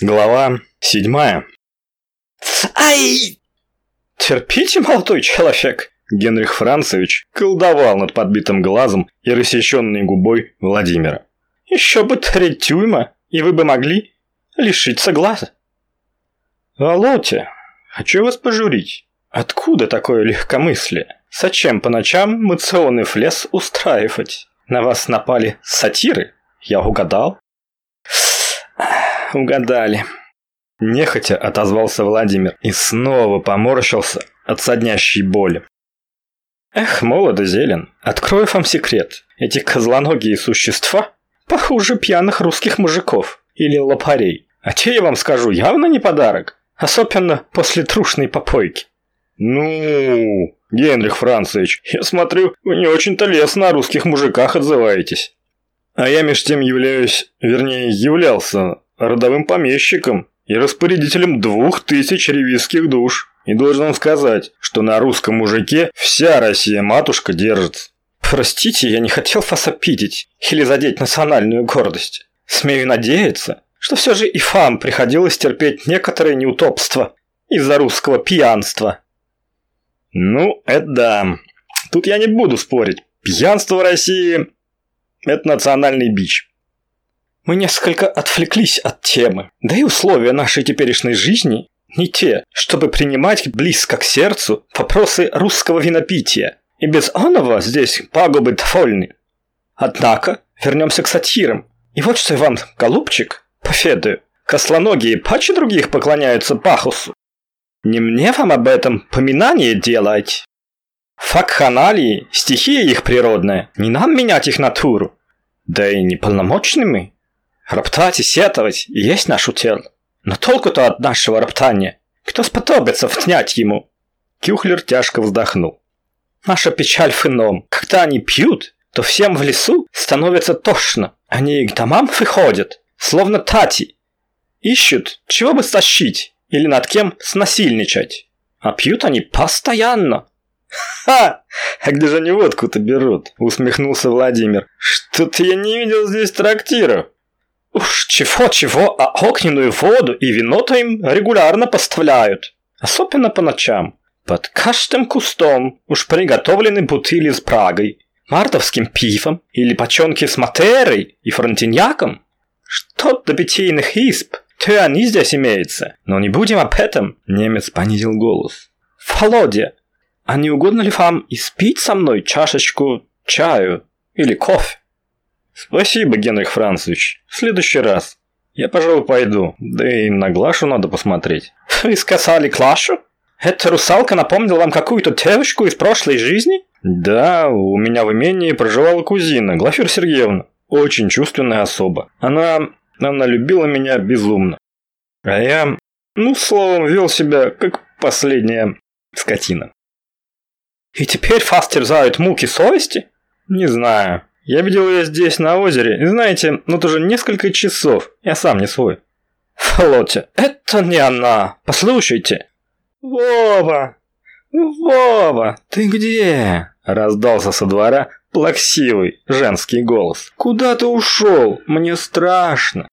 Глава седьмая. Ай! Терпите, молодой человек. Генрих Францевич колдовал над подбитым глазом и рассеченной губой Владимира. Еще бы треть тюрьма, и вы бы могли лишиться глаза. Володя, хочу вас пожурить. Откуда такое легкомыслие? Зачем по ночам мационный флес устраивать? На вас напали сатиры? Я угадал? Угадали. Нехотя отозвался Владимир и снова поморщился от соднящей боли. Эх, молодо зелен, открою вам секрет. Эти козлоногие существа похуже пьяных русских мужиков или лопарей. А те, я вам скажу, явно не подарок. Особенно после трушной попойки. Ну, Генрих Францевич, я смотрю, вы не очень-то лестно о русских мужиках отзываетесь. А я меж тем являюсь, вернее, являлся родовым помещиком и распорядителем двух тысяч ревизских душ. И должен вам сказать, что на русском мужике вся Россия-матушка держится. Простите, я не хотел вас обидеть или задеть национальную гордость. Смею надеяться, что все же и вам приходилось терпеть некоторые неудобства из-за русского пьянства. Ну, это да. Тут я не буду спорить. Пьянство в России – это национальный бич. Мы несколько отвлеклись от темы, да и условия нашей теперешней жизни не те, чтобы принимать близко к сердцу вопросы русского винопития. И без оного здесь пагубы довольны. Однако, вернемся к сатирам. И вот что я вам, голубчик, поведаю. Кослоногие паче других поклоняются Бахусу. Не мне вам об этом поминание делать. Факханалии, стихия их природная, не нам менять их натуру. Да и неполномочными. Роптать и сетовать есть наш утел. Но толку-то от нашего роптания. Кто сподобится втнять ему? Кюхлер тяжко вздохнул. Наша печаль в ином. Когда они пьют, то всем в лесу становится тошно. Они к домам выходят, словно тати. Ищут, чего бы стащить или над кем снасильничать. А пьют они постоянно. «Ха! А где же они водку-то берут?» – усмехнулся Владимир. «Что-то я не видел здесь трактиров». Уж чего-чего, а огненную воду и вино-то им регулярно поставляют. Особенно по ночам. Под каждым кустом уж приготовлены бутыли с Прагой, мартовским пивом или почонки с матерой и фронтиньяком. Что до питейных исп, то они здесь имеются. Но не будем об этом. Немец понизил голос. Володя, а не угодно ли вам испить со мной чашечку чаю или кофе? Спасибо, Генрих Францевич. В следующий раз. Я, пожалуй, пойду. Да и на Глашу надо посмотреть. Вы сказали Клашу? Эта русалка напомнила вам какую-то девушку из прошлой жизни? Да, у меня в имении проживала кузина, Глафира Сергеевна. Очень чувственная особа. Она... она любила меня безумно. А я... ну, словом, вел себя как последняя скотина. И теперь вас терзают муки совести? Не знаю. Я видел ее здесь, на озере, и знаете, ну тоже несколько часов. Я сам не свой. Флотя, это не она. Послушайте. Вова! Вова, ты где? Раздался со двора плаксивый женский голос. Куда ты ушел? Мне страшно.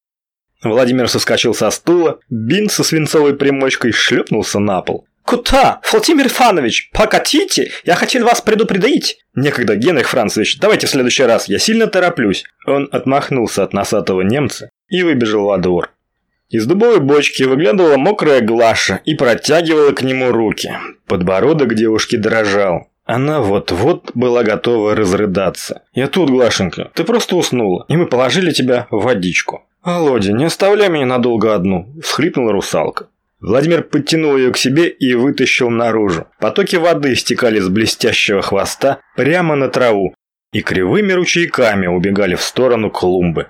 Владимир соскочил со стула, бинт со свинцовой примочкой шлепнулся на пол. «Куда? Владимир Иванович, покатите! Я хотел вас предупредить!» «Некогда, Генрих Францевич, давайте в следующий раз, я сильно тороплюсь!» Он отмахнулся от носатого немца и выбежал во двор. Из дубовой бочки выглядывала мокрая Глаша и протягивала к нему руки. Подбородок девушки дрожал. Она вот-вот была готова разрыдаться. «Я тут, Глашенька, ты просто уснула, и мы положили тебя в водичку». «Володя, не оставляй меня надолго одну», – всхлипнула русалка. Владимир подтянул ее к себе и вытащил наружу. Потоки воды стекали с блестящего хвоста прямо на траву и кривыми ручейками убегали в сторону клумбы.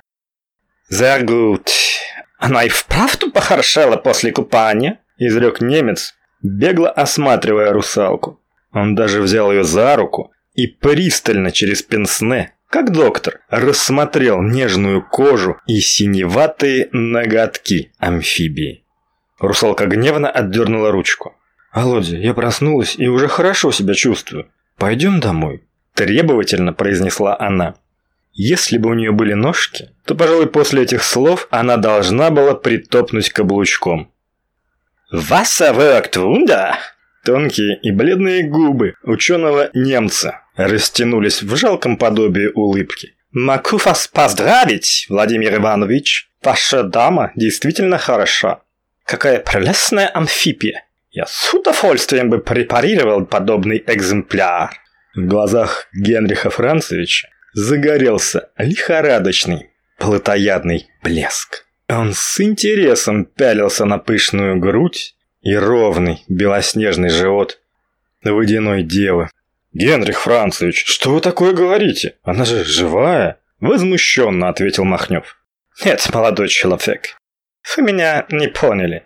«Загут! Она и вправду похорошела после купания?» – изрек немец, бегло осматривая русалку. Он даже взял ее за руку и пристально через пенсне, как доктор, рассмотрел нежную кожу и синеватые ноготки амфибии. Русалка гневно отдернула ручку. «Володя, я проснулась и уже хорошо себя чувствую. Пойдем домой», – требовательно произнесла она. Если бы у нее были ножки, то, пожалуй, после этих слов она должна была притопнуть каблучком. «Wasser wirkt Wunder!» Тонкие и бледные губы ученого-немца растянулись в жалком подобии улыбки. «Могу вас поздравить, Владимир Иванович! Ваша дама действительно хороша. Какая прелестная амфибия! Я с удовольствием бы препарировал подобный экземпляр!» В глазах Генриха Францевича загорелся лихорадочный, плотоядный блеск. Он с интересом пялился на пышную грудь и ровный белоснежный живот водяной девы. «Генрих Францевич, что вы такое говорите? Она же живая!» Возмущенно ответил Махнев. «Нет, молодой человек, вы меня не поняли.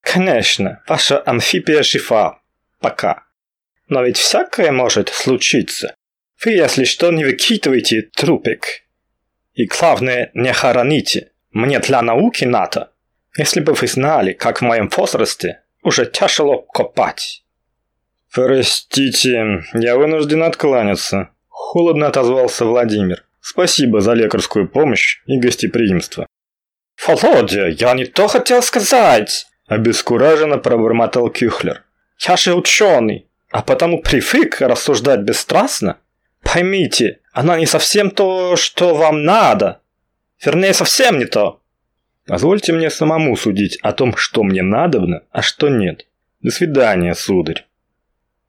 Конечно, ваша амфибия жива. Пока. Но ведь всякое может случиться. Вы, если что, не выкидывайте трупик. И главное, не хороните. Мне для науки надо. Если бы вы знали, как в моем возрасте, уже тяжело копать. Простите, я вынужден откланяться. Холодно отозвался Владимир. Спасибо за лекарскую помощь и гостеприимство. Володя, я не то хотел сказать. Обескураженно пробормотал Кюхлер. Я же ученый, а потому привык рассуждать бесстрастно. Поймите, она не совсем то, что вам надо. Вернее, совсем не то. Позвольте мне самому судить о том, что мне надобно, а что нет. До свидания, сударь.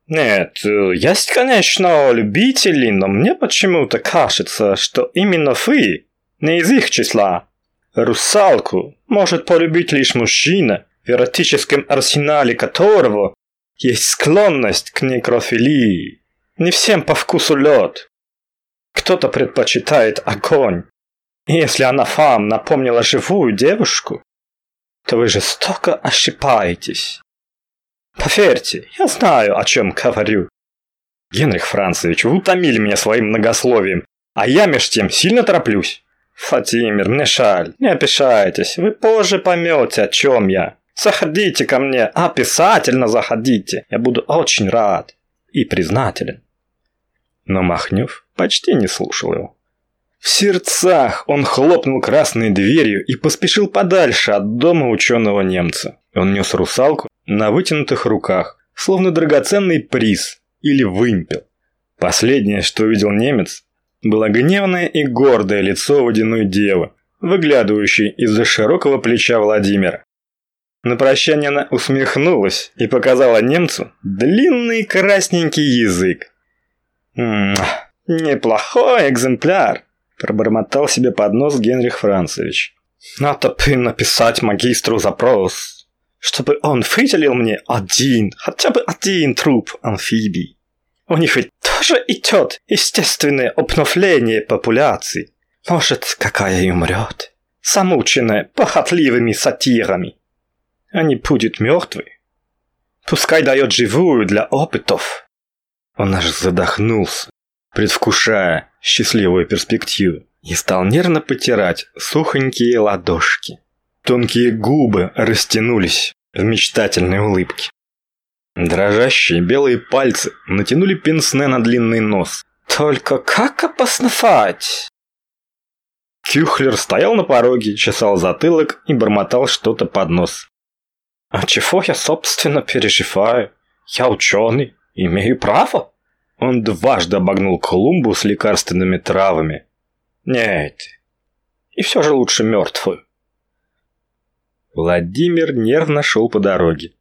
Нет, есть, конечно, любители, но мне почему-то кажется, что именно вы не из их числа. Русалку может полюбить лишь мужчина, в эротическом арсенале которого есть склонность к некрофилии. Не всем по вкусу лед. Кто-то предпочитает огонь. И если она вам напомнила живую девушку, то вы жестоко ошибаетесь. Поверьте, я знаю, о чем говорю. Генрих Францевич, вы утомили меня своим многословием, а я меж тем сильно тороплюсь. Владимир, мне жаль, не обижайтесь, вы позже поймете, о чем я. Заходите ко мне, описательно заходите, я буду очень рад и признателен. Но Махнев почти не слушал его. В сердцах он хлопнул красной дверью и поспешил подальше от дома ученого немца. Он нес русалку на вытянутых руках, словно драгоценный приз или вымпел. Последнее, что увидел немец, было гневное и гордое лицо водяной девы, выглядывающей из-за широкого плеча Владимира. На прощание она усмехнулась и показала немцу длинный красненький язык. «М «Неплохой экземпляр», – пробормотал себе под нос Генрих Францевич. «Надо бы написать магистру запрос, чтобы он выделил мне один, хотя бы один труп амфибий. У них ведь тоже идет естественное обновление популяции. Может, какая и умрет, замученная похотливыми сатирами. А не будет мертвой. Пускай дает живую для опытов». Он аж задохнулся, предвкушая счастливую перспективу, и стал нервно потирать сухонькие ладошки. Тонкие губы растянулись в мечтательной улыбке. Дрожащие белые пальцы натянули пенсне на длинный нос. «Только как опосновать?» Кюхлер стоял на пороге, чесал затылок и бормотал что-то под нос. «А чего я, собственно, переживаю? Я ученый, имею право?» Он дважды обогнул клумбу с лекарственными травами. Нет, и все же лучше мертвую. Владимир нервно шел по дороге.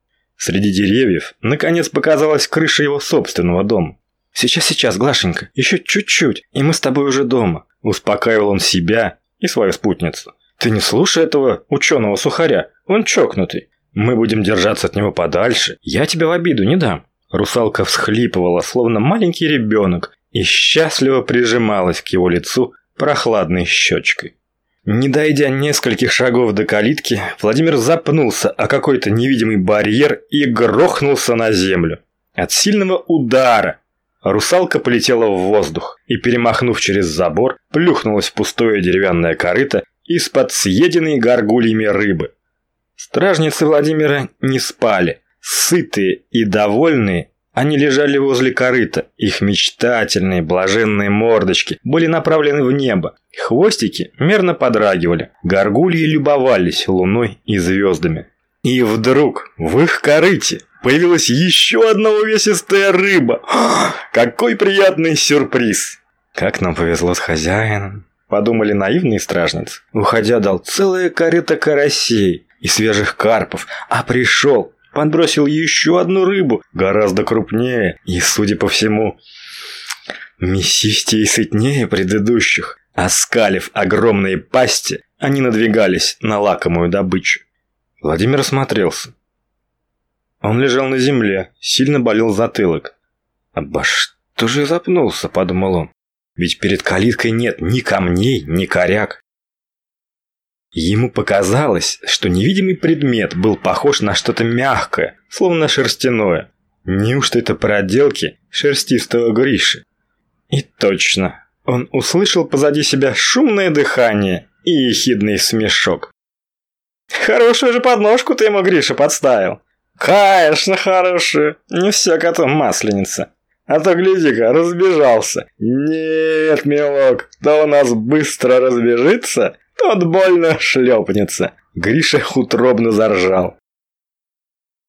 Среди деревьев, наконец, показалась крыша его собственного дома. «Сейчас, сейчас, Глашенька, еще чуть-чуть, и мы с тобой уже дома», – успокаивал он себя и свою спутницу. «Ты не слушай этого ученого сухаря, он чокнутый. Мы будем держаться от него подальше, я тебя в обиду не дам». Русалка всхлипывала, словно маленький ребенок, и счастливо прижималась к его лицу прохладной щечкой. Не дойдя нескольких шагов до калитки, Владимир запнулся о какой-то невидимый барьер и грохнулся на землю. От сильного удара русалка полетела в воздух и, перемахнув через забор, плюхнулась в пустое деревянное корыто из-под съеденной горгульями рыбы. Стражницы Владимира не спали, Сытые и довольные, Они лежали возле корыта, их мечтательные, блаженные мордочки были направлены в небо, хвостики мерно подрагивали, горгульи любовались луной и звездами. И вдруг в их корыте появилась еще одна увесистая рыба. Какой приятный сюрприз! Как нам повезло с хозяином, подумали наивные стражницы. Уходя дал целое корыто карасей и свежих карпов, а пришел, подбросил еще одну рыбу, гораздо крупнее и, судя по всему, мясистее и сытнее предыдущих. Оскалив огромные пасти, они надвигались на лакомую добычу. Владимир осмотрелся. Он лежал на земле, сильно болел затылок. «Обо что же запнулся?» – подумал он. «Ведь перед калиткой нет ни камней, ни коряк». Ему показалось, что невидимый предмет был похож на что-то мягкое, словно шерстяное. Неужто это проделки шерстистого Гриши? И точно, он услышал позади себя шумное дыхание и ехидный смешок. «Хорошую же подножку ты ему, Гриша, подставил!» «Конечно, хорошую. Не все котом масленица. А то, гляди-ка, разбежался. Нет, милок, кто у нас быстро разбежится, тот больно шлепнется». Гриша утробно заржал.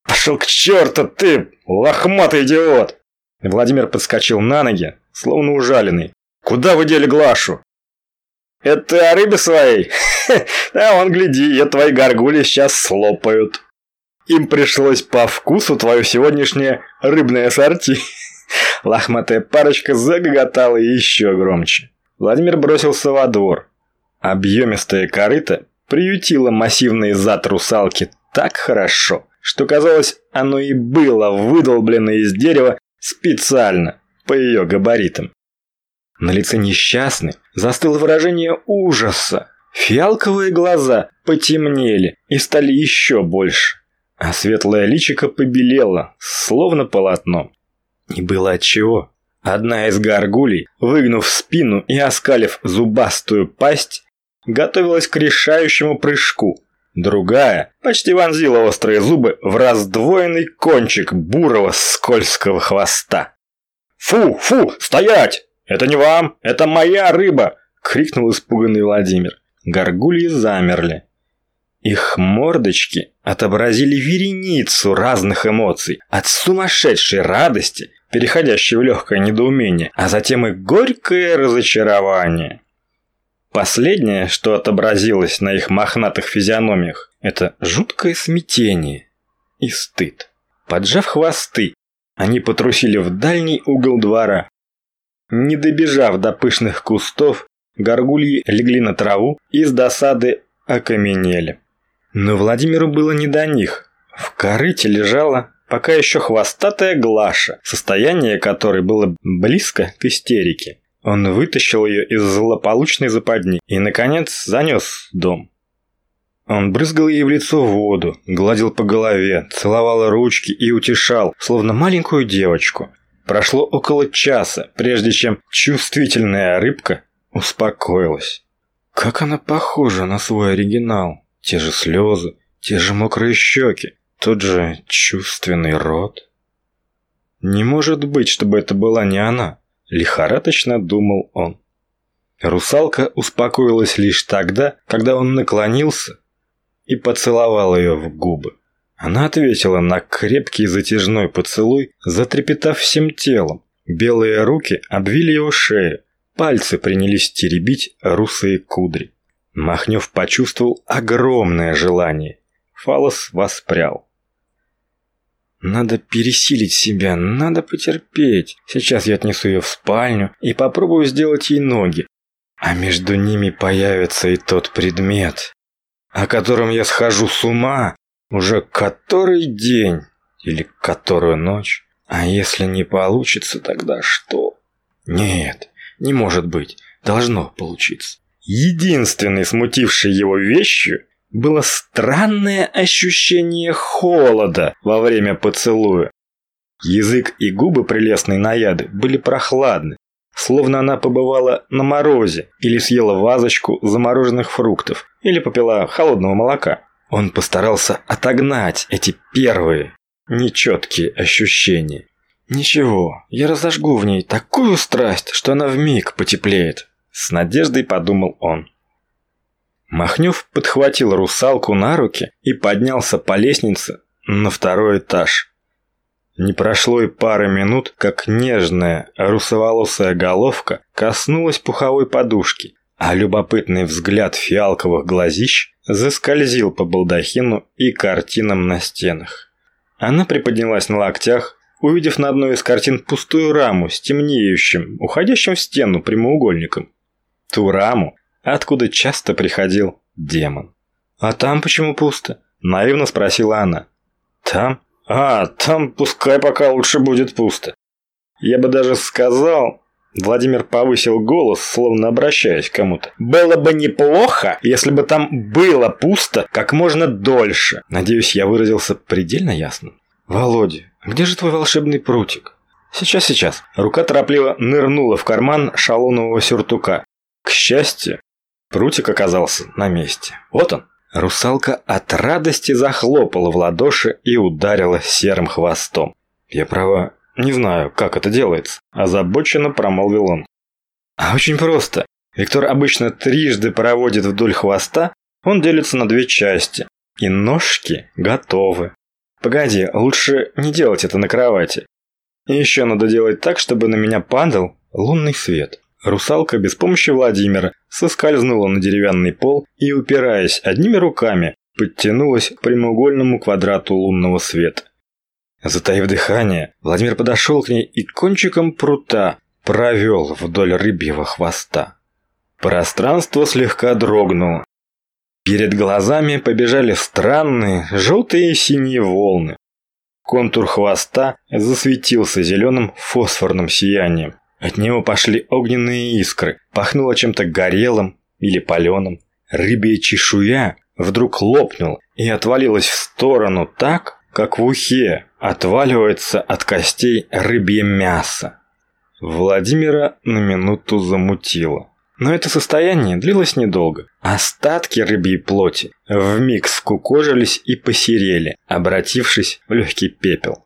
«Пошел к черту ты, лохматый идиот!» Владимир подскочил на ноги, словно ужаленный. «Куда вы дели Глашу?» «Это о рыбе своей? А он, гляди, я твои горгули сейчас слопают». Им пришлось по вкусу твое сегодняшнее рыбное ассорти. Лохматая парочка загоготала еще громче. Владимир бросился во двор. Объемистая корыто приютила массивный зад русалки так хорошо, что казалось, оно и было выдолблено из дерева специально, по ее габаритам. На лице несчастной застыло выражение ужаса. Фиалковые глаза потемнели и стали еще больше а светлое личико побелело, словно полотно. И было отчего. Одна из горгулей, выгнув спину и оскалив зубастую пасть, готовилась к решающему прыжку. Другая почти вонзила острые зубы в раздвоенный кончик бурого скользкого хвоста. «Фу, фу, стоять! Это не вам, это моя рыба!» — крикнул испуганный Владимир. Горгульи замерли. Их мордочки отобразили вереницу разных эмоций, от сумасшедшей радости, переходящей в легкое недоумение, а затем и горькое разочарование. Последнее, что отобразилось на их мохнатых физиономиях, это жуткое смятение и стыд. Поджав хвосты, они потрусили в дальний угол двора. Не добежав до пышных кустов, горгульи легли на траву и с досады окаменели. Но Владимиру было не до них. В корыте лежала пока еще хвостатая Глаша, состояние которой было близко к истерике. Он вытащил ее из злополучной западни и, наконец, занес дом. Он брызгал ей в лицо воду, гладил по голове, целовал ручки и утешал, словно маленькую девочку. Прошло около часа, прежде чем чувствительная рыбка успокоилась. Как она похожа на свой оригинал. Те же слезы, те же мокрые щеки, тот же чувственный рот. Не может быть, чтобы это была не она, лихорадочно думал он. Русалка успокоилась лишь тогда, когда он наклонился и поцеловал ее в губы. Она ответила на крепкий затяжной поцелуй, затрепетав всем телом. Белые руки обвили его шею, пальцы принялись теребить русые кудри. Махнев почувствовал огромное желание. Фалос воспрял. Надо пересилить себя, надо потерпеть. Сейчас я отнесу ее в спальню и попробую сделать ей ноги. А между ними появится и тот предмет, о котором я схожу с ума уже который день или которую ночь. А если не получится, тогда что? Нет, не может быть. Должно получиться. Единственной смутившей его вещью было странное ощущение холода во время поцелуя. Язык и губы прелестной наяды были прохладны, словно она побывала на морозе или съела вазочку замороженных фруктов или попила холодного молока. Он постарался отогнать эти первые нечеткие ощущения. Ничего, я разожгу в ней такую страсть, что она вмиг потеплеет. С надеждой подумал он. Махнев подхватил русалку на руки и поднялся по лестнице на второй этаж. Не прошло и пары минут, как нежная русоволосая головка коснулась пуховой подушки, а любопытный взгляд фиалковых глазищ заскользил по балдахину и картинам на стенах. Она приподнялась на локтях, увидев на одной из картин пустую раму с темнеющим, уходящим в стену прямоугольником. Ту раму, откуда часто приходил демон. «А там почему пусто?» – наивно спросила она. «Там? А, там пускай пока лучше будет пусто. Я бы даже сказал...» Владимир повысил голос, словно обращаясь к кому-то. «Было бы неплохо, если бы там было пусто как можно дольше». Надеюсь, я выразился предельно ясно. «Володя, где же твой волшебный прутик?» «Сейчас, сейчас». Рука торопливо нырнула в карман шалонового сюртука. К счастью, прутик оказался на месте. Вот он. Русалка от радости захлопала в ладоши и ударила серым хвостом. «Я права, не знаю, как это делается», – озабоченно промолвил он. «А очень просто. Виктор обычно трижды проводит вдоль хвоста, он делится на две части, и ножки готовы. Погоди, лучше не делать это на кровати. И еще надо делать так, чтобы на меня падал лунный свет». Русалка без помощи Владимира соскользнула на деревянный пол и, упираясь одними руками, подтянулась к прямоугольному квадрату лунного света. Затаив дыхание, Владимир подошел к ней и кончиком прута провел вдоль рыбьего хвоста. Пространство слегка дрогнуло. Перед глазами побежали странные желтые и синие волны. Контур хвоста засветился зеленым фосфорным сиянием. От него пошли огненные искры, пахнуло чем-то горелым или паленым. Рыбья чешуя вдруг лопнула и отвалилась в сторону так, как в ухе отваливается от костей рыбье мясо. Владимира на минуту замутило. Но это состояние длилось недолго. Остатки рыбьей плоти вмиг скукожились и посерели, обратившись в легкий пепел.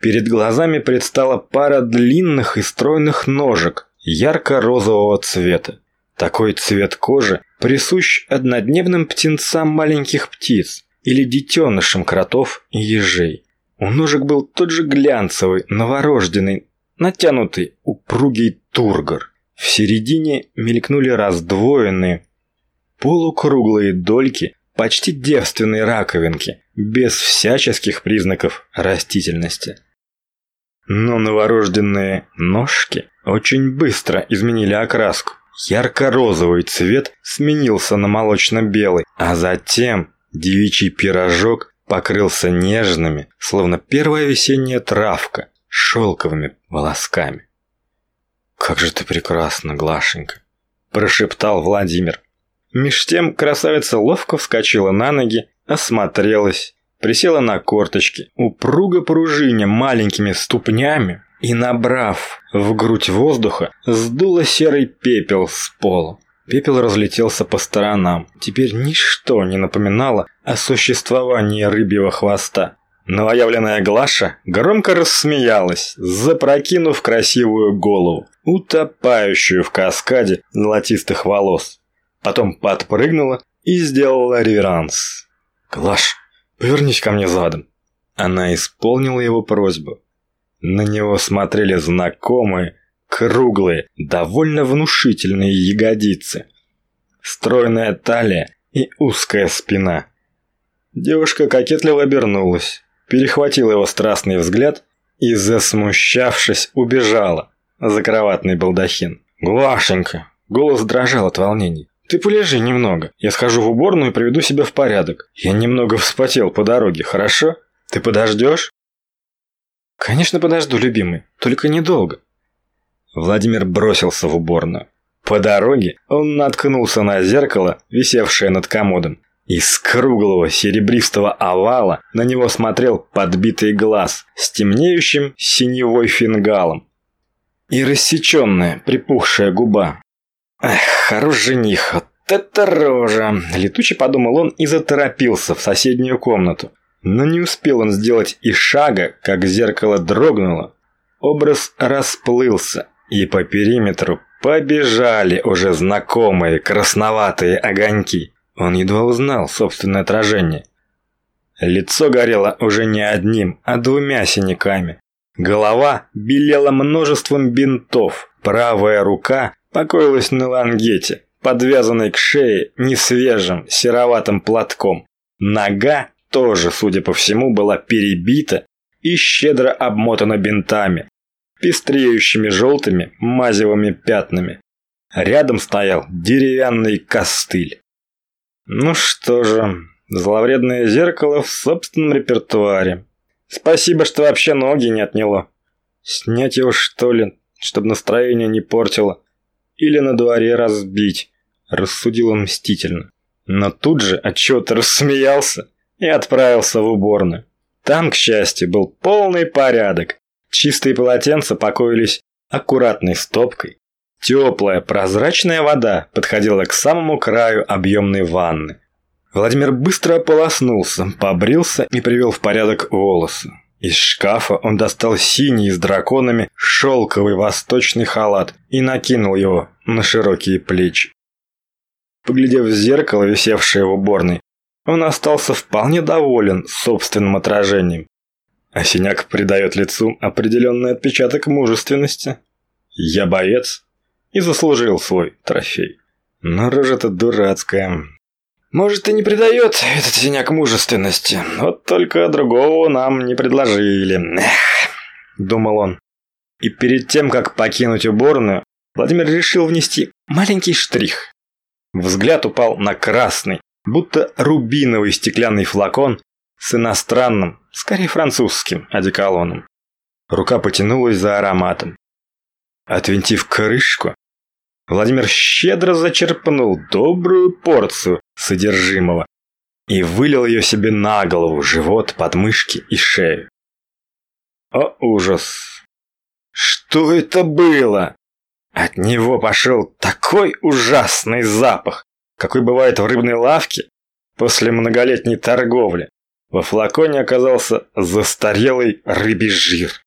Перед глазами предстала пара длинных и стройных ножек ярко-розового цвета. Такой цвет кожи присущ однодневным птенцам маленьких птиц или детенышам кротов и ежей. У ножек был тот же глянцевый, новорожденный, натянутый, упругий тургор. В середине мелькнули раздвоенные, полукруглые дольки почти девственной раковинки, без всяческих признаков растительности. Но новорожденные ножки очень быстро изменили окраску. Ярко-розовый цвет сменился на молочно-белый, а затем девичий пирожок покрылся нежными, словно первая весенняя травка, шелковыми волосками. «Как же ты прекрасна, Глашенька!» – прошептал Владимир. Меж тем красавица ловко вскочила на ноги, осмотрелась присела на корточки, упруго пружиня маленькими ступнями и, набрав в грудь воздуха, сдула серый пепел с пола. Пепел разлетелся по сторонам. Теперь ничто не напоминало о существовании рыбьего хвоста. Новоявленная Глаша громко рассмеялась, запрокинув красивую голову, утопающую в каскаде золотистых волос. Потом подпрыгнула и сделала реверанс. «Глаш, Повернись ко мне задом». Она исполнила его просьбу. На него смотрели знакомые, круглые, довольно внушительные ягодицы. Стройная талия и узкая спина. Девушка кокетливо обернулась, перехватила его страстный взгляд и, засмущавшись, убежала за кроватный балдахин. «Глашенька!» Голос дрожал от волнения. Ты полежи немного. Я схожу в уборную и приведу себя в порядок. Я немного вспотел по дороге, хорошо? Ты подождешь? Конечно, подожду, любимый. Только недолго. Владимир бросился в уборную. По дороге он наткнулся на зеркало, висевшее над комодом. Из круглого серебристого овала на него смотрел подбитый глаз с темнеющим синевой фингалом и рассеченная припухшая губа. Эх, хорош жених, вот это рожа. Летучий подумал он и заторопился в соседнюю комнату. Но не успел он сделать и шага, как зеркало дрогнуло. Образ расплылся, и по периметру побежали уже знакомые красноватые огоньки. Он едва узнал собственное отражение. Лицо горело уже не одним, а двумя синяками. Голова белела множеством бинтов, правая рука покоилась на лангете, подвязанной к шее несвежим сероватым платком. Нога тоже, судя по всему, была перебита и щедро обмотана бинтами, пестреющими желтыми мазевыми пятнами. Рядом стоял деревянный костыль. Ну что же, зловредное зеркало в собственном репертуаре. Спасибо, что вообще ноги не отняло. Снять его, что ли, чтобы настроение не портило. Или на дворе разбить, рассудил он мстительно. Но тут же отчего-то рассмеялся и отправился в уборную. Там, к счастью, был полный порядок. Чистые полотенца покоились аккуратной стопкой. Теплая, прозрачная вода подходила к самому краю объемной ванны. Владимир быстро ополоснулся, побрился и привел в порядок волосы. Из шкафа он достал синий с драконами шелковый восточный халат и накинул его на широкие плечи. Поглядев в зеркало, висевшее в уборной, он остался вполне доволен собственным отражением. А синяк придает лицу определенный отпечаток мужественности. Я боец и заслужил свой трофей. Но рожа-то дурацкая. Может, и не придает этот синяк мужественности, вот только другого нам не предложили. Эх, думал он. И перед тем, как покинуть уборную, Владимир решил внести маленький штрих. Взгляд упал на красный, будто рубиновый стеклянный флакон с иностранным, скорее французским, одеколоном. Рука потянулась за ароматом. Отвинтив крышку, Владимир щедро зачерпнул добрую порцию содержимого и вылил ее себе на голову, живот, подмышки и шею. О ужас! Что это было? От него пошел такой ужасный запах, какой бывает в рыбной лавке после многолетней торговли. Во флаконе оказался застарелый рыбий жир.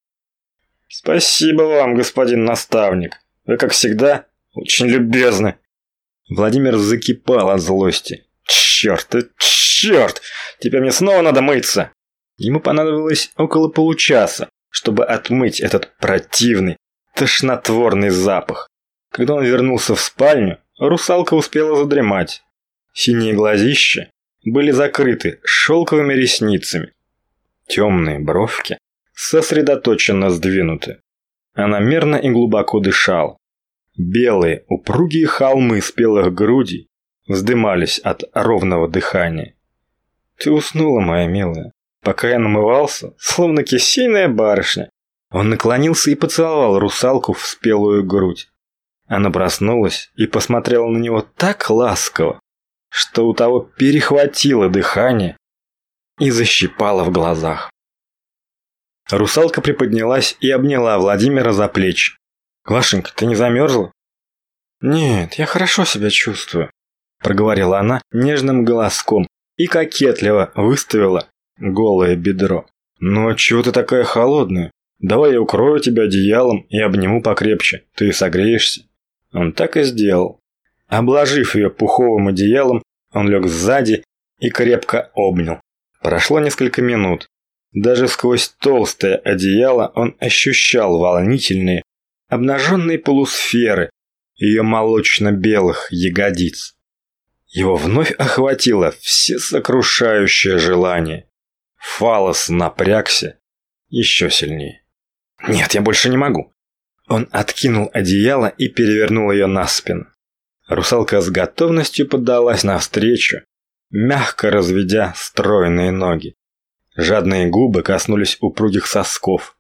Спасибо вам, господин наставник. Вы, как всегда, очень любезны. Владимир закипал от злости. Черт, черт! Теперь мне снова надо мыться. Ему понадобилось около получаса, чтобы отмыть этот противный, тошнотворный запах. Когда он вернулся в спальню, русалка успела задремать. Синие глазища были закрыты шелковыми ресницами. Темные бровки сосредоточенно сдвинуты. Она мерно и глубоко дышала. Белые, упругие холмы спелых грудей вздымались от ровного дыхания. «Ты уснула, моя милая?» Пока я намывался, словно кисейная барышня, он наклонился и поцеловал русалку в спелую грудь. Она проснулась и посмотрела на него так ласково, что у того перехватило дыхание и защипало в глазах. Русалка приподнялась и обняла Владимира за плечи. «Глашенька, ты не замерзла?» «Нет, я хорошо себя чувствую», – проговорила она нежным голоском и кокетливо выставила голое бедро. «Ну а чего ты такая холодная? Давай я укрою тебя одеялом и обниму покрепче, ты согреешься». Он так и сделал. Обложив ее пуховым одеялом, он лег сзади и крепко обнял. Прошло несколько минут. Даже сквозь толстое одеяло он ощущал волнительные, обнаженные полусферы ее молочно-белых ягодиц. Его вновь охватило всесокрушающее желание. Фалос напрягся еще сильнее. «Нет, я больше не могу». Он откинул одеяло и перевернул ее на спину. Русалка с готовностью поддалась навстречу, мягко разведя стройные ноги. Жадные губы коснулись упругих сосков.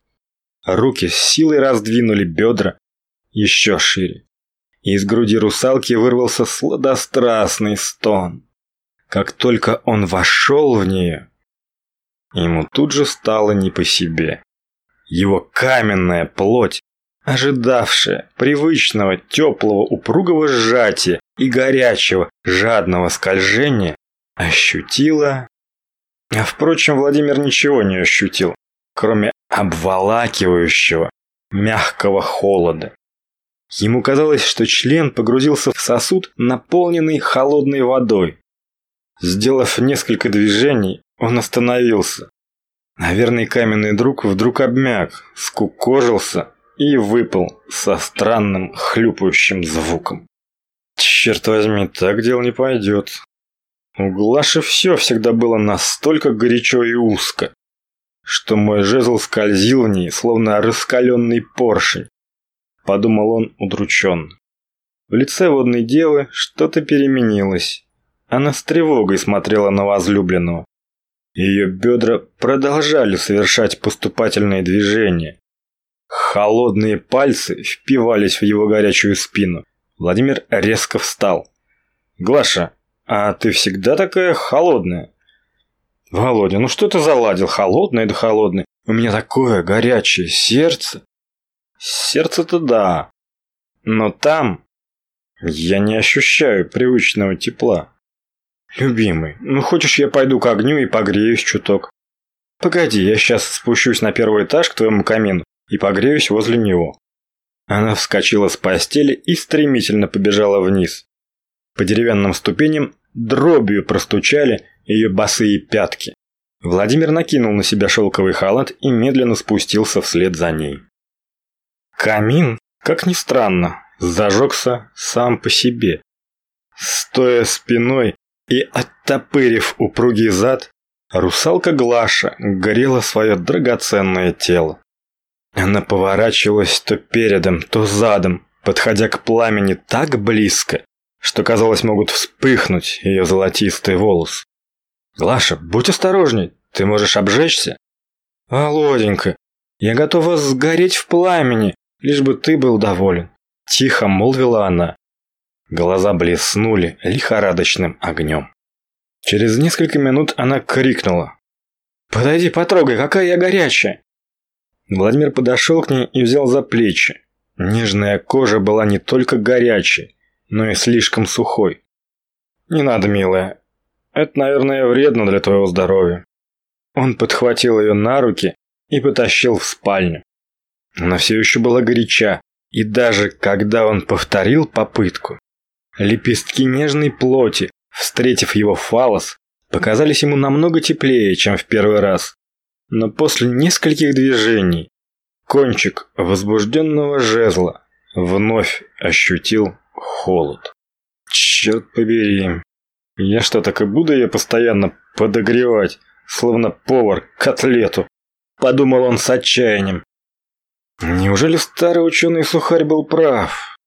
Руки с силой раздвинули бедра еще шире. Из груди русалки вырвался сладострастный стон. Как только он вошел в нее, ему тут же стало не по себе. Его каменная плоть, ожидавшая привычного теплого упругого сжатия и горячего жадного скольжения, ощутила А впрочем, Владимир ничего не ощутил, кроме обволакивающего, мягкого холода. Ему казалось, что член погрузился в сосуд, наполненный холодной водой. Сделав несколько движений, он остановился. Наверное, каменный друг вдруг обмяк, скукожился и выпал со странным хлюпающим звуком. Черт возьми, так дело не пойдет. У Глаши все всегда было настолько горячо и узко, что мой жезл скользил в ней, словно раскаленный поршень. Подумал он удрученно. В лице водной девы что-то переменилось. Она с тревогой смотрела на возлюбленного. Ее бедра продолжали совершать поступательные движения. Холодные пальцы впивались в его горячую спину. Владимир резко встал. «Глаша, а ты всегда такая холодная?» «Володя, ну что ты заладил? Холодная да холодная. У меня такое горячее сердце». «Сердце-то да. Но там я не ощущаю привычного тепла». «Любимый, ну хочешь я пойду к огню и погреюсь чуток?» «Погоди, я сейчас спущусь на первый этаж к твоему камину и погреюсь возле него». Она вскочила с постели и стремительно побежала вниз. По деревянным ступеням дробью простучали ее босые пятки. Владимир накинул на себя шелковый халат и медленно спустился вслед за ней. Камин, как ни странно, зажегся сам по себе. Стоя спиной и оттопырив упругий зад, русалка Глаша горела свое драгоценное тело. Она поворачивалась то передом, то задом, подходя к пламени так близко, что, казалось, могут вспыхнуть ее золотистый волос. «Глаша, будь осторожней, ты можешь обжечься». «Володенька, я готова сгореть в пламени, лишь бы ты был доволен», – тихо молвила она. Глаза блеснули лихорадочным огнем. Через несколько минут она крикнула. «Подойди, потрогай, какая я горячая!» Владимир подошел к ней и взял за плечи. Нежная кожа была не только горячей, но и слишком сухой. «Не надо, милая. Это, наверное, вредно для твоего здоровья». Он подхватил ее на руки и потащил в спальню. Она все еще была горяча, и даже когда он повторил попытку, лепестки нежной плоти, встретив его фалос, показались ему намного теплее, чем в первый раз. Но после нескольких движений кончик возбужденного жезла вновь ощутил холод. Черт побери. Я что, так и буду ее постоянно подогревать, словно повар котлету? Подумал он с отчаянием. Неужели старый ученый сухарь был прав?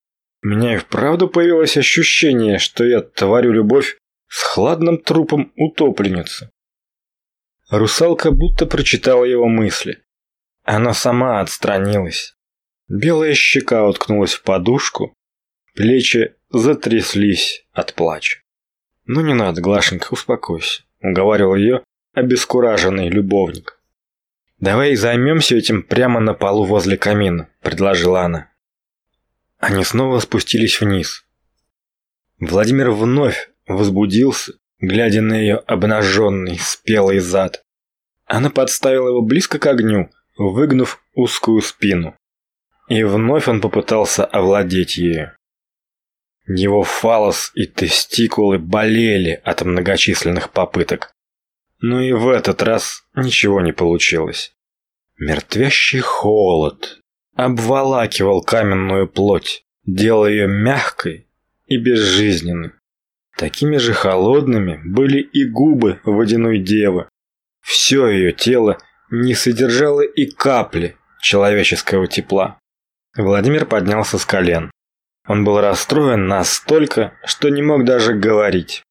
У меня и вправду появилось ощущение, что я творю любовь с хладным трупом утопленницы. Русалка будто прочитала его мысли. Она сама отстранилась. Белая щека уткнулась в подушку, плечи затряслись от плача. «Ну не надо, Глашенька, успокойся», — уговаривал ее обескураженный любовник. «Давай займемся этим прямо на полу возле камина», — предложила она. Они снова спустились вниз. Владимир вновь возбудился, глядя на ее обнаженный, спелый зад. Она подставила его близко к огню, выгнув узкую спину. И вновь он попытался овладеть ею. Его фалос и тестикулы болели от многочисленных попыток. Но и в этот раз ничего не получилось. Мертвящий холод обволакивал каменную плоть, делая ее мягкой и безжизненной. Такими же холодными были и губы водяной девы. Все ее тело не содержало и капли человеческого тепла. Владимир поднялся с колен. Он был расстроен настолько, что не мог даже говорить.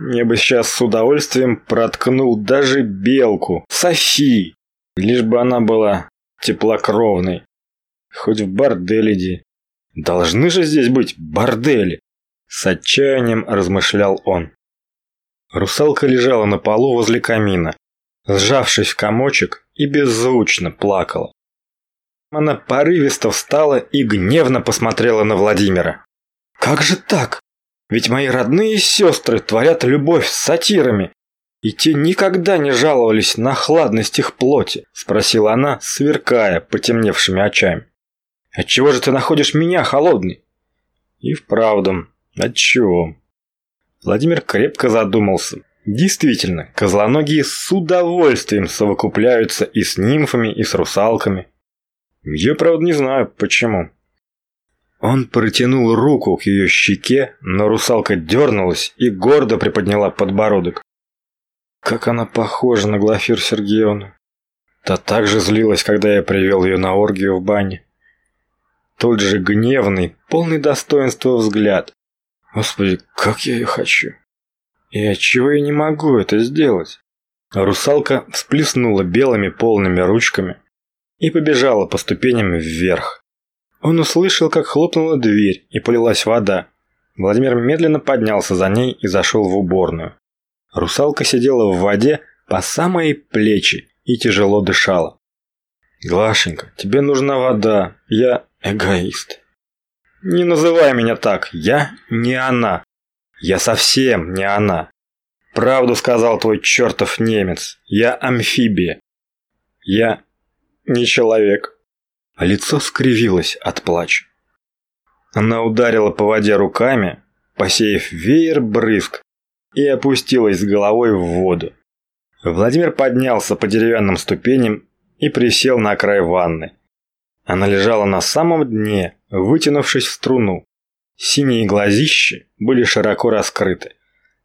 Я бы сейчас с удовольствием проткнул даже белку, Софи, лишь бы она была теплокровной. Хоть в бордель иди. Должны же здесь быть бордели. С отчаянием размышлял он. Русалка лежала на полу возле камина, сжавшись в комочек и беззвучно плакала. Она порывисто встала и гневно посмотрела на Владимира. «Как же так? Ведь мои родные сестры творят любовь с сатирами. И те никогда не жаловались на хладность их плоти, спросила она, сверкая потемневшими очами. Отчего же ты находишь меня холодный? И вправду, отчего? Владимир крепко задумался. Действительно, козлоногие с удовольствием совокупляются и с нимфами, и с русалками. Я, правда, не знаю, почему. Он протянул руку к ее щеке, но русалка дернулась и гордо приподняла подбородок. Как она похожа на Глафир Сергеевну. Та также злилась, когда я привел ее на оргию в бане. Тот же гневный, полный достоинства взгляд. Господи, как я ее хочу. И отчего я не могу это сделать? Русалка всплеснула белыми полными ручками и побежала по ступеням вверх. Он услышал, как хлопнула дверь и полилась вода. Владимир медленно поднялся за ней и зашел в уборную. Русалка сидела в воде по самые плечи и тяжело дышала. «Глашенька, тебе нужна вода. Я эгоист». «Не называй меня так. Я не она. Я совсем не она. Правду сказал твой чертов немец. Я амфибия. Я не человек». А лицо скривилось от плача. Она ударила по воде руками, посеяв веер брызг, и опустилась с головой в воду. Владимир поднялся по деревянным ступеням и присел на край ванны. Она лежала на самом дне, вытянувшись в струну. Синие глазища были широко раскрыты,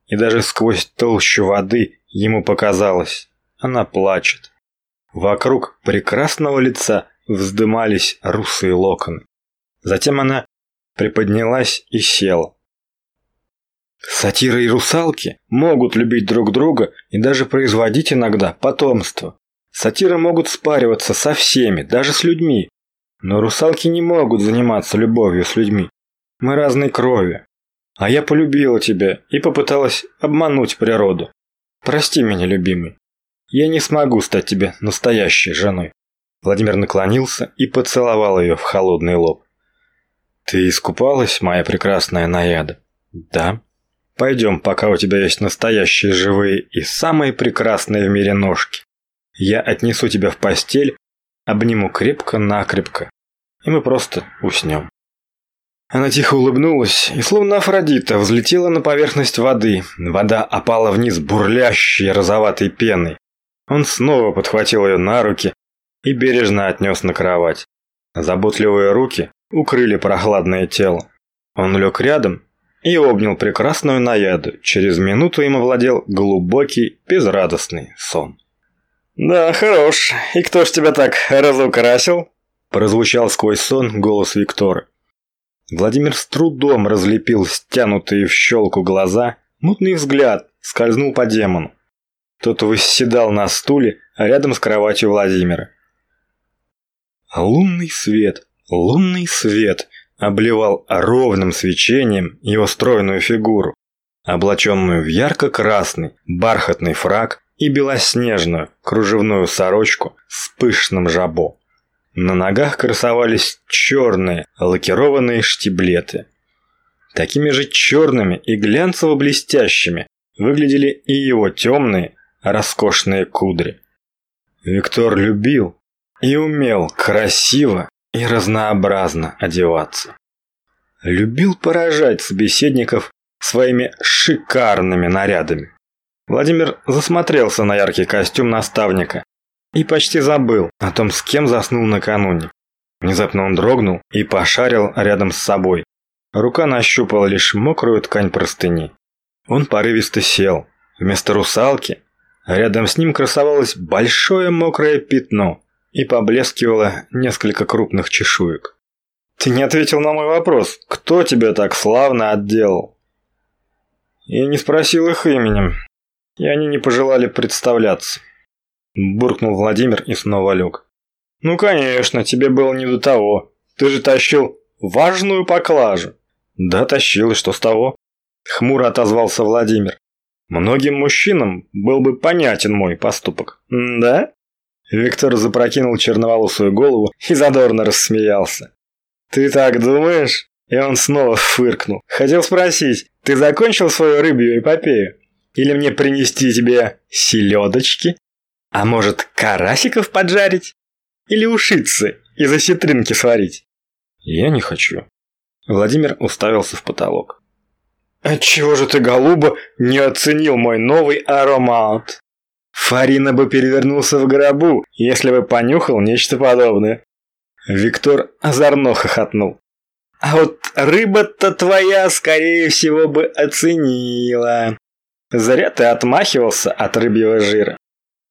и даже сквозь толщу воды ему показалось, она плачет. Вокруг прекрасного лица вздымались русые локоны. Затем она приподнялась и села. Сатиры и русалки могут любить друг друга и даже производить иногда потомство. Сатиры могут спариваться со всеми, даже с людьми. Но русалки не могут заниматься любовью с людьми. Мы разной крови. А я полюбила тебя и попыталась обмануть природу. Прости меня, любимый. Я не смогу стать тебе настоящей женой. Владимир наклонился и поцеловал ее в холодный лоб. Ты искупалась, моя прекрасная Наяда? Да. Пойдем, пока у тебя есть настоящие живые и самые прекрасные в мире ножки. Я отнесу тебя в постель, обниму крепко-накрепко, и мы просто уснем. Она тихо улыбнулась и, словно Афродита, взлетела на поверхность воды. Вода опала вниз бурлящей розоватой пеной. Он снова подхватил ее на руки и бережно отнес на кровать. Заботливые руки укрыли прохладное тело. Он лег рядом и обнял прекрасную наяду. Через минуту им овладел глубокий, безрадостный сон. «Да, хорош. И кто ж тебя так разукрасил?» Прозвучал сквозь сон голос Виктора. Владимир с трудом разлепил стянутые в щелку глаза. Мутный взгляд скользнул по демону. Тот восседал на стуле рядом с кроватью Владимира. Лунный свет, лунный свет обливал ровным свечением его стройную фигуру, облаченную в ярко-красный бархатный фраг и белоснежную кружевную сорочку с пышным жабо. На ногах красовались черные лакированные штиблеты. Такими же черными и глянцево-блестящими выглядели и его темные, роскошные кудри. Виктор любил и умел красиво и разнообразно одеваться. Любил поражать собеседников своими шикарными нарядами. Владимир засмотрелся на яркий костюм наставника и почти забыл о том, с кем заснул накануне. Внезапно он дрогнул и пошарил рядом с собой. Рука нащупала лишь мокрую ткань простыни. Он порывисто сел. Вместо русалки рядом с ним красовалось большое мокрое пятно, и поблескивало несколько крупных чешуек. «Ты не ответил на мой вопрос. Кто тебя так славно отделал?» Я не спросил их именем, и они не пожелали представляться. Буркнул Владимир и снова лег. «Ну, конечно, тебе было не до того. Ты же тащил важную поклажу». «Да, тащил, и что с того?» Хмуро отозвался Владимир. «Многим мужчинам был бы понятен мой поступок». «Да?» Виктор запрокинул черноволосую голову и задорно рассмеялся. «Ты так думаешь?» И он снова фыркнул. «Хотел спросить, ты закончил свою рыбью эпопею?» Или мне принести тебе селедочки? А может, карасиков поджарить? Или ушицы из осетринки сварить? Я не хочу. Владимир уставился в потолок. Отчего же ты, голуба, не оценил мой новый аромат? Фарина бы перевернулся в гробу, если бы понюхал нечто подобное. Виктор озорно хохотнул. А вот рыба-то твоя, скорее всего, бы оценила. Зря ты отмахивался от рыбьего жира.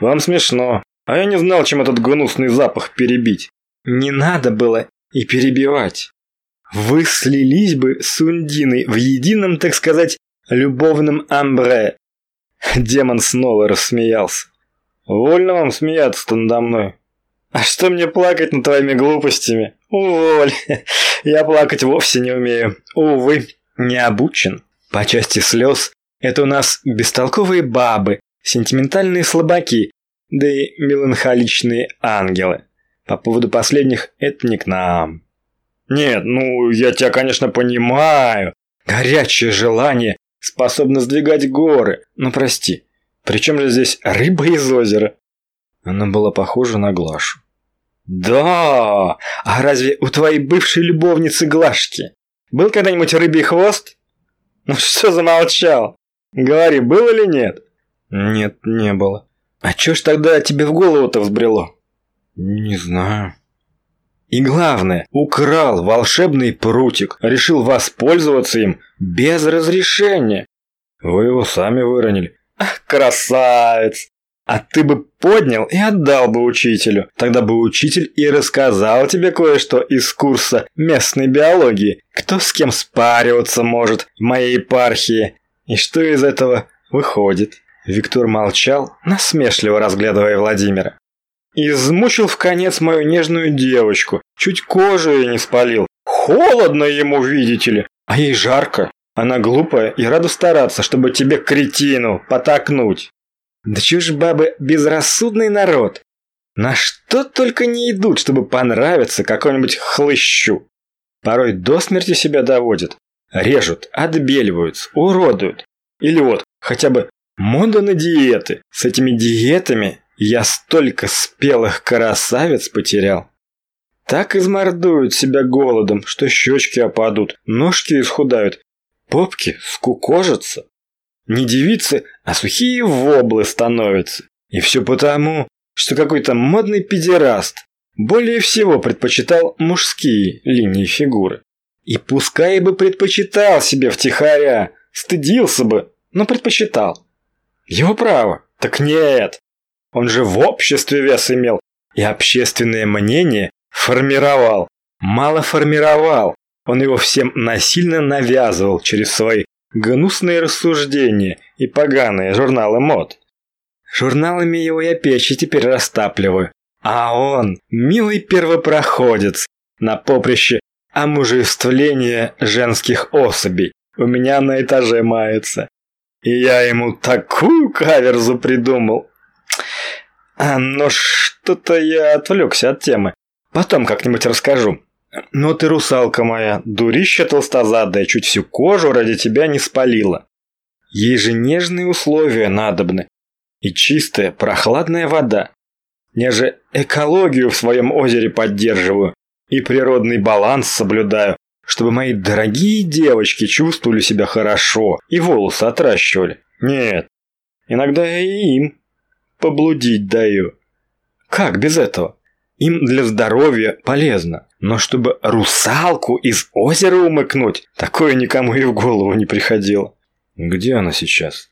Вам смешно, а я не знал, чем этот гнусный запах перебить. Не надо было и перебивать. Вы слились бы с Ундиной в едином, так сказать, любовном амбре. Демон снова рассмеялся. Вольно вам смеяться-то надо мной. А что мне плакать над твоими глупостями? Уволь. Я плакать вовсе не умею. Увы, не обучен. По части слез это у нас бестолковые бабы, сентиментальные слабаки, да и меланхоличные ангелы. По поводу последних это не к нам. Нет, ну, я тебя, конечно, понимаю. Горячее желание способно сдвигать горы. Но прости, при чем же здесь рыба из озера? Она была похожа на Глашу. Да, а разве у твоей бывшей любовницы Глашки был когда-нибудь рыбий хвост? Ну что замолчал? Говори, был или нет? Нет, не было. А чё ж тогда тебе в голову-то взбрело? Не знаю. И главное, украл волшебный прутик, решил воспользоваться им без разрешения. Вы его сами выронили. Ах, красавец! А ты бы поднял и отдал бы учителю. Тогда бы учитель и рассказал тебе кое-что из курса местной биологии. Кто с кем спариваться может в моей епархии. И что из этого выходит? Виктор молчал, насмешливо разглядывая Владимира. Измучил в конец мою нежную девочку. Чуть кожу ей не спалил. Холодно ему, видите ли. А ей жарко. Она глупая и рада стараться, чтобы тебе, кретину, потакнуть. Да чё ж бабы безрассудный народ. На что только не идут, чтобы понравиться какому-нибудь хлыщу. Порой до смерти себя доводят. Режут, отбеливаются, уродуют. Или вот, хотя бы мода на диеты. С этими диетами я столько спелых красавиц потерял. Так измордуют себя голодом, что щечки опадут, ножки исхудают, попки скукожатся. Не девицы, а сухие воблы становятся. И все потому, что какой-то модный педераст более всего предпочитал мужские линии фигуры. И пускай бы предпочитал себе втихаря, стыдился бы, но предпочитал. Его право. Так нет. Он же в обществе вес имел и общественное мнение формировал. Мало формировал, он его всем насильно навязывал через свои гнусные рассуждения и поганые журналы мод. Журналами его я печи теперь растапливаю. А он, милый первопроходец, на поприще омужествления женских особей, у меня на этаже мается. И я ему такую каверзу придумал. Но что-то я отвлекся от темы. Потом как-нибудь расскажу. Но ты русалка моя, дурища толстозадая, чуть всю кожу ради тебя не спалила. Ей же нежные условия надобны. И чистая, прохладная вода. Я же экологию в своем озере поддерживаю. И природный баланс соблюдаю, чтобы мои дорогие девочки чувствовали себя хорошо и волосы отращивали. Нет, иногда я и им поблудить даю. Как без этого? Им для здоровья полезно. Но чтобы русалку из озера умыкнуть, такое никому и в голову не приходило. Где она сейчас?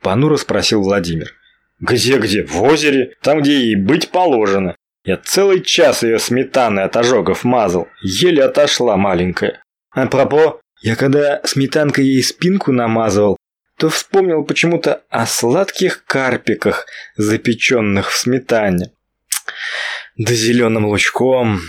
Понуро спросил Владимир. Где-где? В озере, там, где ей быть положено. Я целый час ее сметаной от ожогов мазал, еле отошла маленькая. А пропо, я когда сметанкой ей спинку намазывал, то вспомнил почему-то о сладких карпиках, запеченных в сметане. Да зеленым лучком.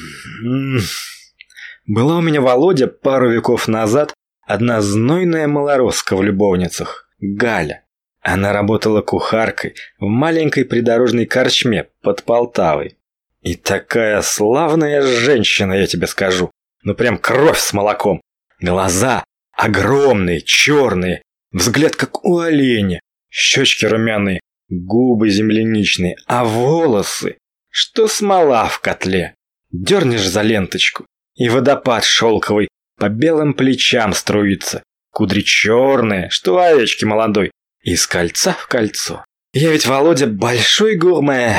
Была у меня Володя пару веков назад одна знойная малоросска в любовницах, Галя. Она работала кухаркой в маленькой придорожной корчме под Полтавой. И такая славная женщина, я тебе скажу. Ну прям кровь с молоком. Глаза огромные, черные, взгляд как у оленя, Щечки румяные, губы земляничные, а волосы, что смола в котле. Дернешь за ленточку, и водопад шелковый по белым плечам струится. Кудри черные, что овечки молодой, из кольца в кольцо. Я ведь, Володя, большой гурме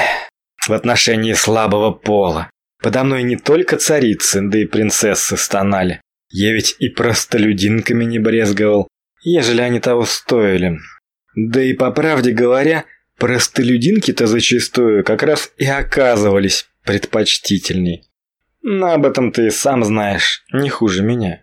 в отношении слабого пола. Подо мной не только царицы, да и принцессы стонали. Я ведь и простолюдинками не брезговал, ежели они того стоили. Да и по правде говоря, простолюдинки-то зачастую как раз и оказывались предпочтительней. Но об этом ты сам знаешь, не хуже меня.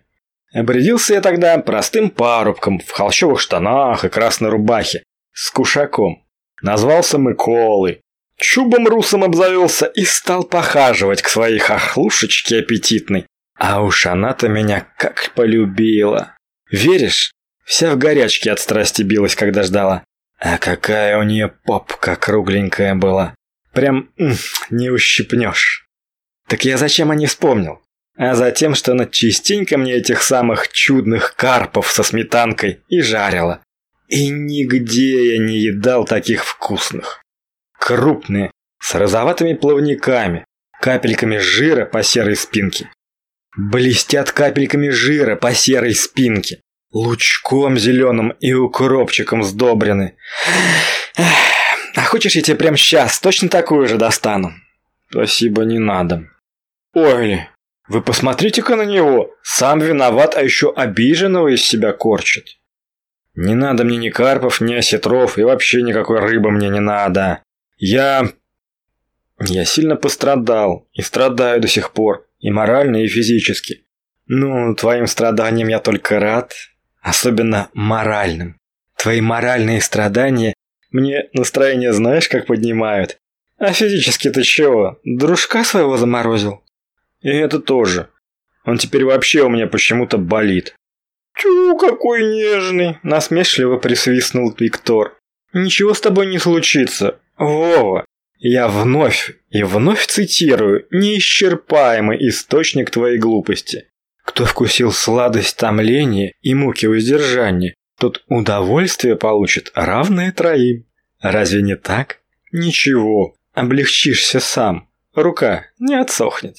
Обрядился я тогда простым парубком в холщовых штанах и красной рубахе, с кушаком. Назвался Миколой. Чубом русом обзавелся и стал похаживать к своей хохлушечке аппетитной. А уж она-то меня как полюбила. Веришь, Вся в горячке от страсти билась, когда ждала. А какая у нее попка кругленькая была. Прям не ущипнешь. Так я зачем о ней вспомнил? А затем, что она частенько мне этих самых чудных карпов со сметанкой и жарила. И нигде я не едал таких вкусных. Крупные, с розоватыми плавниками, капельками жира по серой спинке. Блестят капельками жира по серой спинке лучком зеленым и укропчиком сдобрены. А хочешь, я тебе прямо сейчас точно такую же достану? Спасибо, не надо. Ой, вы посмотрите-ка на него. Сам виноват, а еще обиженного из себя корчит. Не надо мне ни карпов, ни осетров, и вообще никакой рыбы мне не надо. Я... Я сильно пострадал, и страдаю до сих пор, и морально, и физически. Ну, твоим страданиям я только рад, особенно моральным. Твои моральные страдания мне настроение знаешь, как поднимают. А физически ты чего, дружка своего заморозил? И это тоже. Он теперь вообще у меня почему-то болит. «Тю, какой нежный!» – насмешливо присвистнул Виктор. «Ничего с тобой не случится, Вова. Я вновь и вновь цитирую неисчерпаемый источник твоей глупости. Кто вкусил сладость томления и муки воздержания, тот удовольствие получит равное троим. Разве не так? Ничего, облегчишься сам. Рука не отсохнет.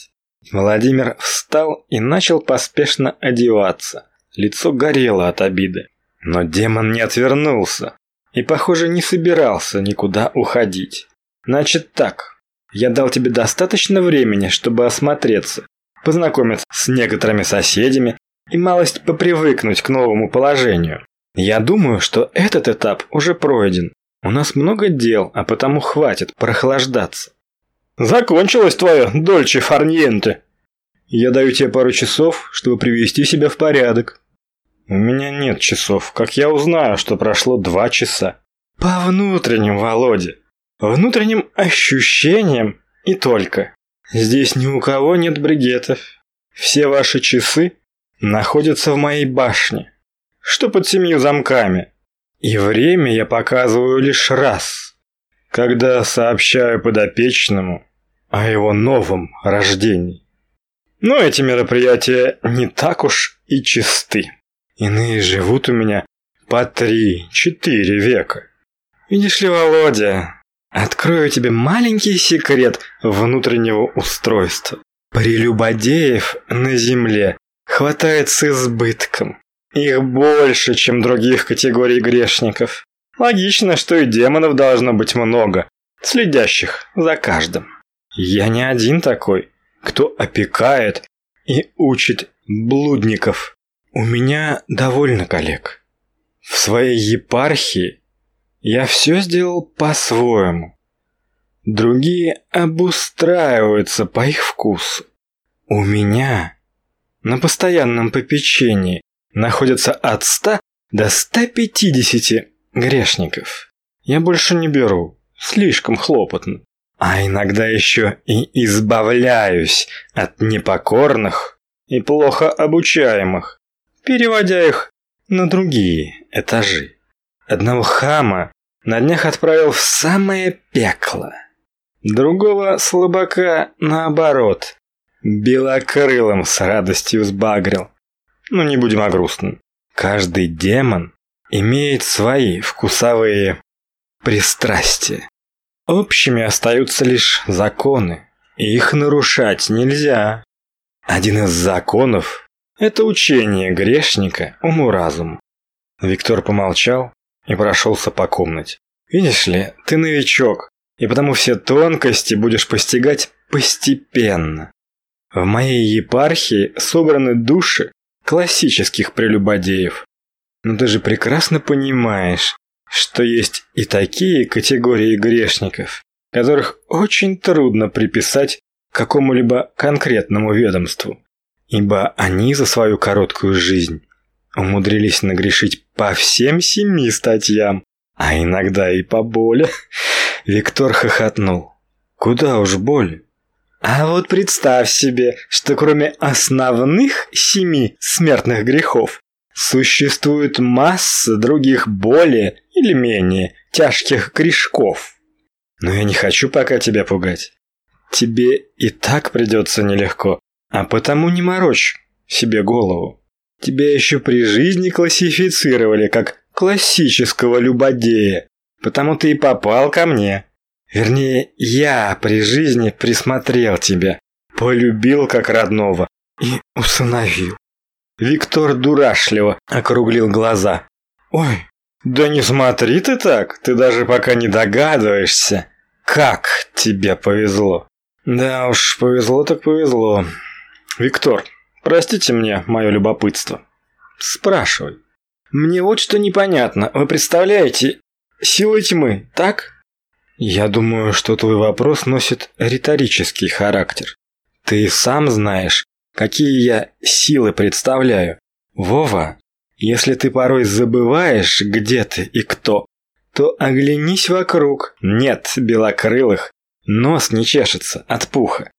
Владимир встал и начал поспешно одеваться. Лицо горело от обиды. Но демон не отвернулся и, похоже, не собирался никуда уходить. Значит так, я дал тебе достаточно времени, чтобы осмотреться познакомиться с некоторыми соседями и малость попривыкнуть к новому положению. Я думаю, что этот этап уже пройден. У нас много дел, а потому хватит прохлаждаться. Закончилось твое дольче фарниенте. Я даю тебе пару часов, чтобы привести себя в порядок. У меня нет часов. Как я узнаю, что прошло два часа? По внутренним, Володя. Внутренним ощущениям и только. Здесь ни у кого нет бригетов. Все ваши часы находятся в моей башне, что под семью замками. И время я показываю лишь раз, когда сообщаю подопечному о его новом рождении. Но эти мероприятия не так уж и чисты. Иные живут у меня по три-четыре века. Видишь ли, Володя, Открою тебе маленький секрет внутреннего устройства. Прелюбодеев на земле хватает с избытком. Их больше, чем других категорий грешников. Логично, что и демонов должно быть много, следящих за каждым. Я не один такой, кто опекает и учит блудников. У меня довольно коллег. В своей епархии я все сделал по-своему. Другие обустраиваются по их вкусу. У меня на постоянном попечении находятся от 100 до 150 грешников. Я больше не беру, слишком хлопотно. А иногда еще и избавляюсь от непокорных и плохо обучаемых, переводя их на другие этажи. Одного хама на днях отправил в самое пекло. Другого слабака, наоборот, белокрылым с радостью сбагрил. Ну, не будем о грустном. Каждый демон имеет свои вкусовые пристрастия. Общими остаются лишь законы, и их нарушать нельзя. Один из законов – это учение грешника уму-разуму. Виктор помолчал и прошелся по комнате. Видишь ли, ты новичок, и потому все тонкости будешь постигать постепенно. В моей епархии собраны души классических прелюбодеев. Но ты же прекрасно понимаешь, что есть и такие категории грешников, которых очень трудно приписать какому-либо конкретному ведомству, ибо они за свою короткую жизнь умудрились нагрешить по всем семи статьям, а иногда и по боли. Виктор хохотнул. Куда уж боль? А вот представь себе, что кроме основных семи смертных грехов, существует масса других более или менее тяжких грешков. Но я не хочу пока тебя пугать. Тебе и так придется нелегко, а потому не морочь себе голову. Тебя еще при жизни классифицировали как классического любодея, потому ты и попал ко мне. Вернее, я при жизни присмотрел тебя, полюбил как родного и усыновил. Виктор дурашливо округлил глаза. Ой, да не смотри ты так, ты даже пока не догадываешься, как тебе повезло. Да уж, повезло так повезло. Виктор, простите мне мое любопытство. Спрашивай. Мне вот что непонятно. Вы представляете, силы тьмы, так? Я думаю, что твой вопрос носит риторический характер. Ты сам знаешь, какие я силы представляю. Вова, если ты порой забываешь, где ты и кто, то оглянись вокруг. Нет белокрылых, нос не чешется от пуха.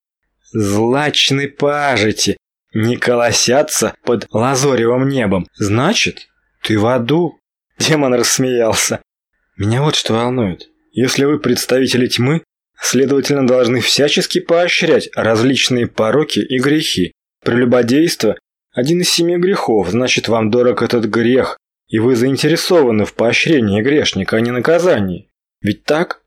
Злачны пажити не колосятся под лазоревым небом. Значит, ты в аду. Демон рассмеялся. Меня вот что волнует. Если вы представители тьмы, следовательно, должны всячески поощрять различные пороки и грехи. Прелюбодейство – один из семи грехов, значит, вам дорог этот грех, и вы заинтересованы в поощрении грешника, а не наказании. Ведь так?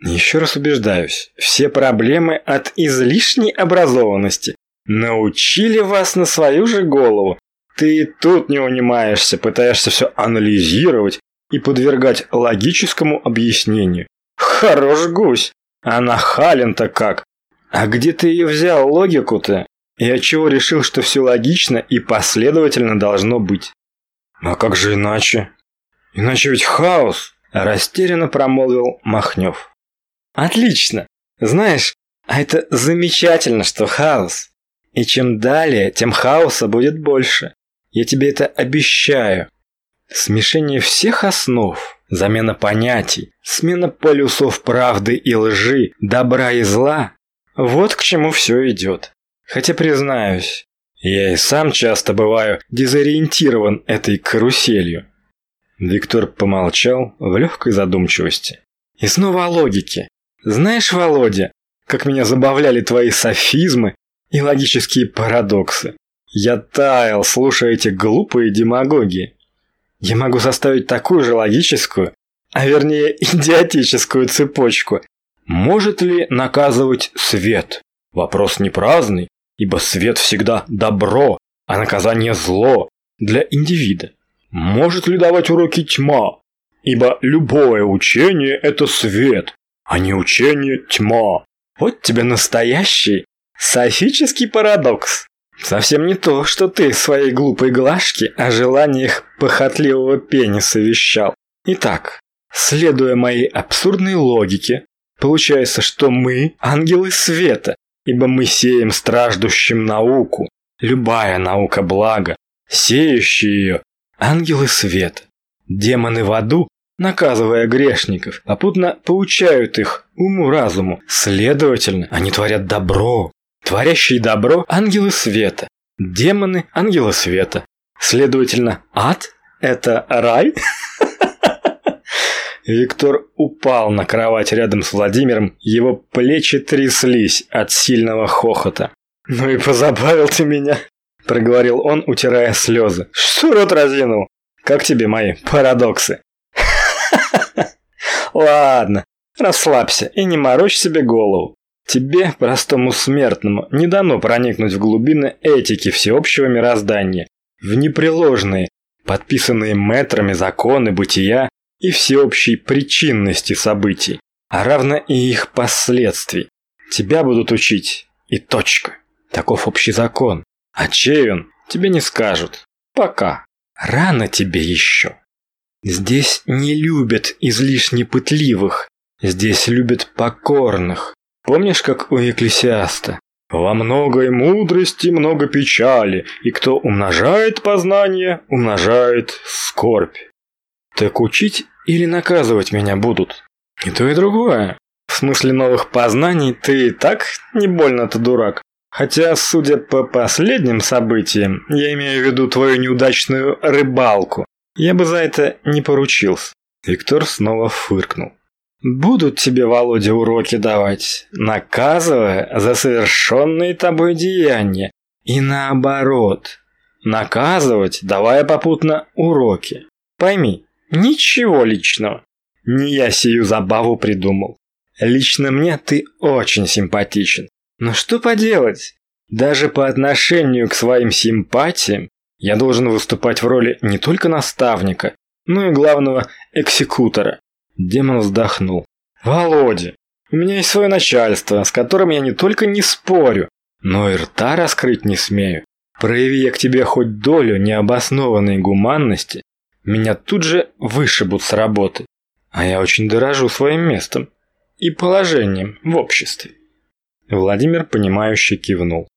Еще раз убеждаюсь, все проблемы от излишней образованности. Научили вас на свою же голову. Ты тут не унимаешься, пытаешься все анализировать и подвергать логическому объяснению. Хорош гусь, а нахален-то как. А где ты ее взял, логику-то? И от чего решил, что все логично и последовательно должно быть? А как же иначе? Иначе ведь хаос, растерянно промолвил Махнев. Отлично. Знаешь, а это замечательно, что хаос. И чем далее, тем хаоса будет больше. Я тебе это обещаю. Смешение всех основ, замена понятий, смена полюсов правды и лжи, добра и зла – вот к чему все идет. Хотя, признаюсь, я и сам часто бываю дезориентирован этой каруселью. Виктор помолчал в легкой задумчивости. И снова о логике. Знаешь, Володя, как меня забавляли твои софизмы и логические парадоксы. Я таял, слушая эти глупые демагогии. Я могу составить такую же логическую, а вернее идиотическую цепочку. Может ли наказывать свет? Вопрос не праздный, ибо свет всегда добро, а наказание зло для индивида. Может ли давать уроки тьма? Ибо любое учение – это свет, а не учение тьма. Вот тебе настоящий Софический парадокс. Совсем не то, что ты своей глупой глажке о желаниях похотливого пениса вещал. Итак, следуя моей абсурдной логике, получается, что мы – ангелы света, ибо мы сеем страждущим науку. Любая наука блага, сеющие ее – ангелы света. Демоны в аду, наказывая грешников, попутно поучают их уму-разуму. Следовательно, они творят добро, Творящие добро – ангелы света. Демоны – ангелы света. Следовательно, ад – это рай? Виктор упал на кровать рядом с Владимиром, его плечи тряслись от сильного хохота. «Ну и позабавил ты меня», – проговорил он, утирая слезы. «Что рот разинул? Как тебе мои парадоксы?» Ладно, расслабься и не морочь себе голову. Тебе, простому смертному, не дано проникнуть в глубины этики всеобщего мироздания, в непреложные, подписанные метрами законы бытия и всеобщей причинности событий, а равно и их последствий. Тебя будут учить, и точка. Таков общий закон. А чей он, тебе не скажут. Пока. Рано тебе еще. Здесь не любят излишне пытливых, здесь любят покорных. Помнишь, как у Екклесиаста? Во многой мудрости много печали, и кто умножает познание, умножает скорбь. Так учить или наказывать меня будут? И то, и другое. В смысле новых познаний ты и так не больно-то дурак. Хотя, судя по последним событиям, я имею в виду твою неудачную рыбалку, я бы за это не поручился. Виктор снова фыркнул. Будут тебе, Володя, уроки давать, наказывая за совершенные тобой деяния. И наоборот, наказывать, давая попутно уроки. Пойми, ничего личного. Не я сию забаву придумал. Лично мне ты очень симпатичен. Но что поделать? Даже по отношению к своим симпатиям я должен выступать в роли не только наставника, но и главного экзекутора. Демон вздохнул. Володя, у меня есть свое начальство, с которым я не только не спорю, но и рта раскрыть не смею. Прояви я к тебе хоть долю необоснованной гуманности, меня тут же вышибут с работы. А я очень дорожу своим местом и положением в обществе. Владимир, понимающе кивнул.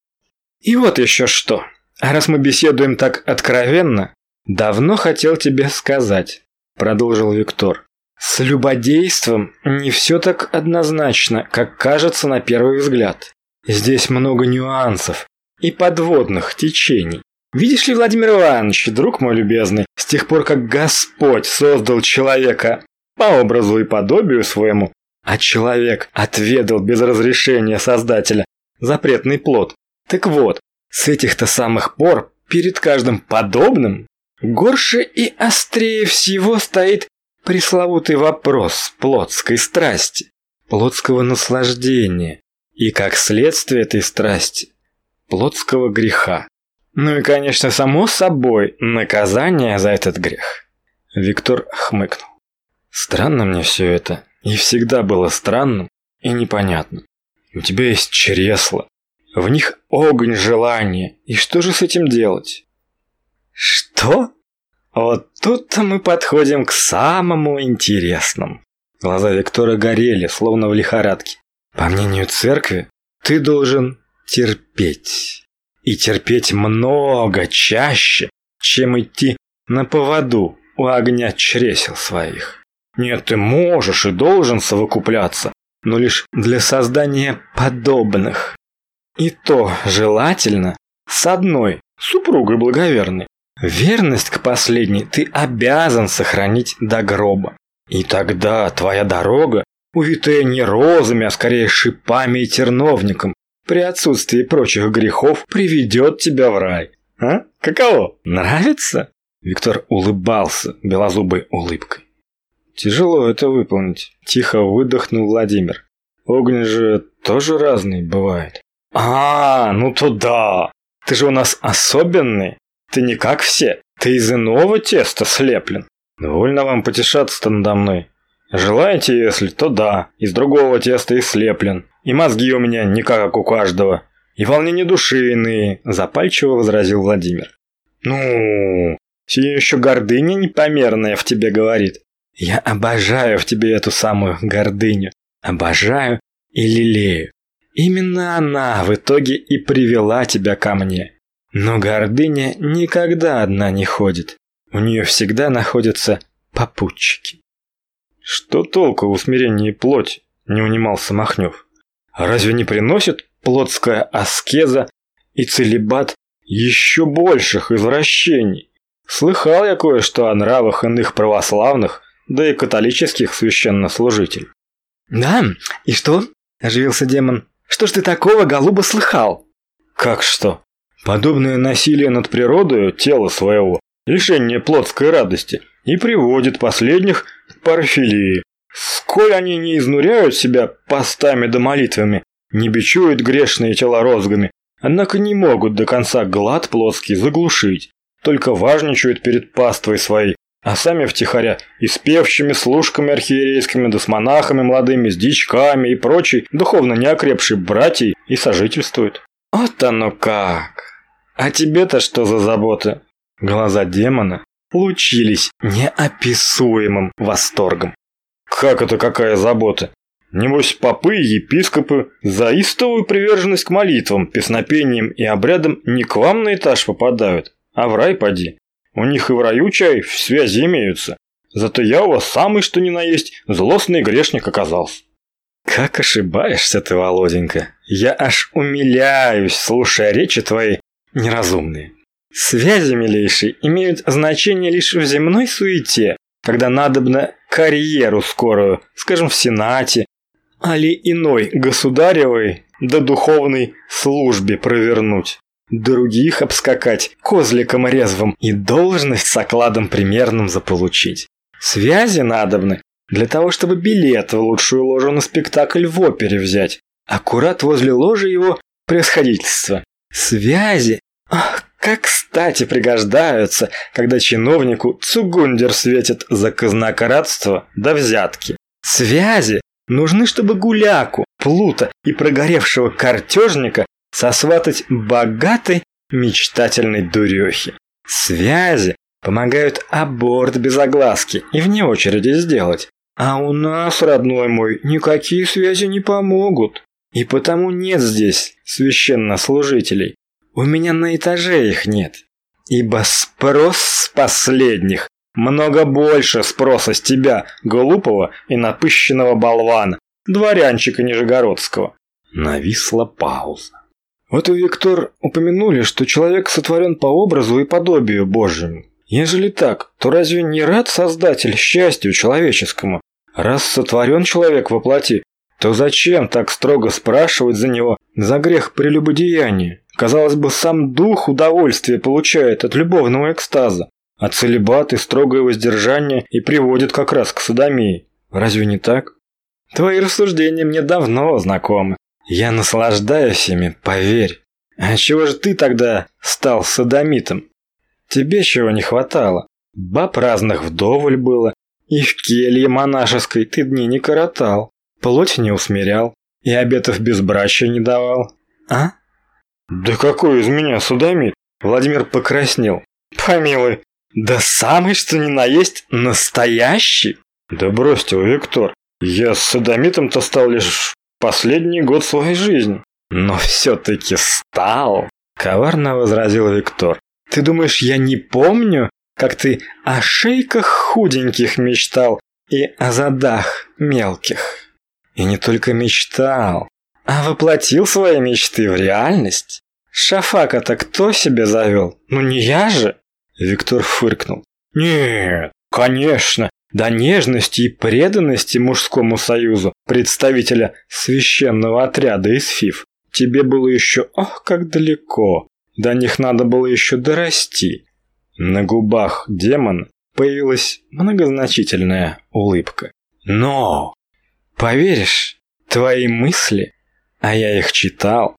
И вот еще что. Раз мы беседуем так откровенно, давно хотел тебе сказать, продолжил Виктор. С любодейством не все так однозначно, как кажется на первый взгляд. Здесь много нюансов и подводных течений. Видишь ли, Владимир Иванович, друг мой любезный, с тех пор, как Господь создал человека по образу и подобию своему, а человек отведал без разрешения Создателя запретный плод. Так вот, с этих-то самых пор перед каждым подобным горше и острее всего стоит пресловутый вопрос плотской страсти, плотского наслаждения и, как следствие этой страсти, плотского греха. Ну и, конечно, само собой, наказание за этот грех. Виктор хмыкнул. Странно мне все это. И всегда было странным и непонятным. У тебя есть чресла, в них огонь желания, и что же с этим делать? Что? Вот тут-то мы подходим к самому интересному. Глаза Виктора горели, словно в лихорадке. По мнению церкви, ты должен терпеть. И терпеть много чаще, чем идти на поводу у огня чресел своих. Нет, ты можешь и должен совокупляться, но лишь для создания подобных. И то желательно с одной супругой благоверной. Верность к последней ты обязан сохранить до гроба. И тогда твоя дорога, увитая не розами, а скорее шипами и терновником, при отсутствии прочих грехов приведет тебя в рай. А? Каково? Нравится? Виктор улыбался белозубой улыбкой. Тяжело это выполнить, тихо выдохнул Владимир. Огонь же тоже разный бывает. А, ну то да. Ты же у нас особенный. Ты не как все. Ты из иного теста слеплен. Довольно вам потешаться-то надо мной. Желаете, если, то да, из другого теста и слеплен. И мозги у меня не как у каждого. И волнения души иные, запальчиво возразил Владимир. Ну, сие еще гордыня непомерная в тебе говорит. Я обожаю в тебе эту самую гордыню. Обожаю и лелею. Именно она в итоге и привела тебя ко мне. Но гордыня никогда одна не ходит. У нее всегда находятся попутчики. Что толку в усмирении плоти? Не унимался Махнев. Разве не приносит плотская аскеза и целебат еще больших извращений? Слыхал я кое-что о нравах иных православных, да и католических священнослужителей. «Да? И что?» – оживился демон. «Что ж ты такого, голуба, слыхал?» «Как что? Подобное насилие над природой тела своего, лишение плотской радости, и приводит последних к парфилии, Сколь они не изнуряют себя постами да молитвами, не бичуют грешные тела розгами, однако не могут до конца глад плоский заглушить, только важничают перед паствой своей, а сами втихаря и с певчими служками архиерейскими, да с монахами молодыми, с дичками и прочей духовно неокрепшей братьей и сожительствуют. Вот оно как! А тебе-то что за забота? Глаза демона лучились неописуемым восторгом. Как это какая забота? Небось, попы и епископы за истовую приверженность к молитвам, песнопениям и обрядам не к вам на этаж попадают, а в рай поди. У них и в раю чай в связи имеются. Зато я у вас самый что ни на есть злостный грешник оказался. Как ошибаешься ты, Володенька. Я аж умиляюсь, слушая речи твои неразумные. Связи, милейшие, имеют значение лишь в земной суете, когда надобно карьеру скорую, скажем, в Сенате, али иной государевой да духовной службе провернуть. Других обскакать козликом резвым и должность с окладом примерным заполучить. Связи надобны для того, чтобы билет в лучшую ложу на спектакль в опере взять. Аккурат возле ложи его превосходительства. Связи, ах, как кстати пригождаются, когда чиновнику цугундер светит за казнократство до взятки. Связи нужны, чтобы гуляку, плута и прогоревшего картежника сосватать богатой мечтательной дурехи. Связи помогают аборт без огласки и вне очереди сделать. А у нас, родной мой, никакие связи не помогут. И потому нет здесь священнослужителей. У меня на этаже их нет. Ибо спрос с последних много больше спроса с тебя, глупого и напыщенного болвана, дворянчика Нижегородского. Нависла пауза. Вот у Виктор упомянули, что человек сотворен по образу и подобию Божьему. Ежели так, то разве не рад Создатель счастью человеческому? Раз сотворен человек во плоти, то зачем так строго спрашивать за него за грех прелюбодеяния? Казалось бы, сам дух удовольствие получает от любовного экстаза, а целебат и строгое воздержание и приводит как раз к садомии. Разве не так? Твои рассуждения мне давно знакомы. Я наслаждаюсь ими, поверь. А чего же ты тогда стал садомитом? Тебе чего не хватало? Баб разных вдоволь было, и в келье монашеской ты дни не коротал, плоть не усмирял, и обетов безбрачия не давал. А? «Да какой из меня судомит?» Владимир покраснел. «Помилуй, да самый что ни на есть настоящий!» «Да бросьте Виктор, я с садомитом-то стал лишь последний год своей жизни». «Но все-таки стал!» Коварно возразил Виктор. «Ты думаешь, я не помню, как ты о шейках худеньких мечтал и о задах мелких?» И не только мечтал, а воплотил свои мечты в реальность? Шафака-то кто себе завел? Ну не я же? Виктор фыркнул. Нет, конечно, до нежности и преданности мужскому союзу представителя священного отряда из ФИФ тебе было еще, ох, как далеко. До них надо было еще дорасти. На губах демона появилась многозначительная улыбка. Но, поверишь, твои мысли а я их читал.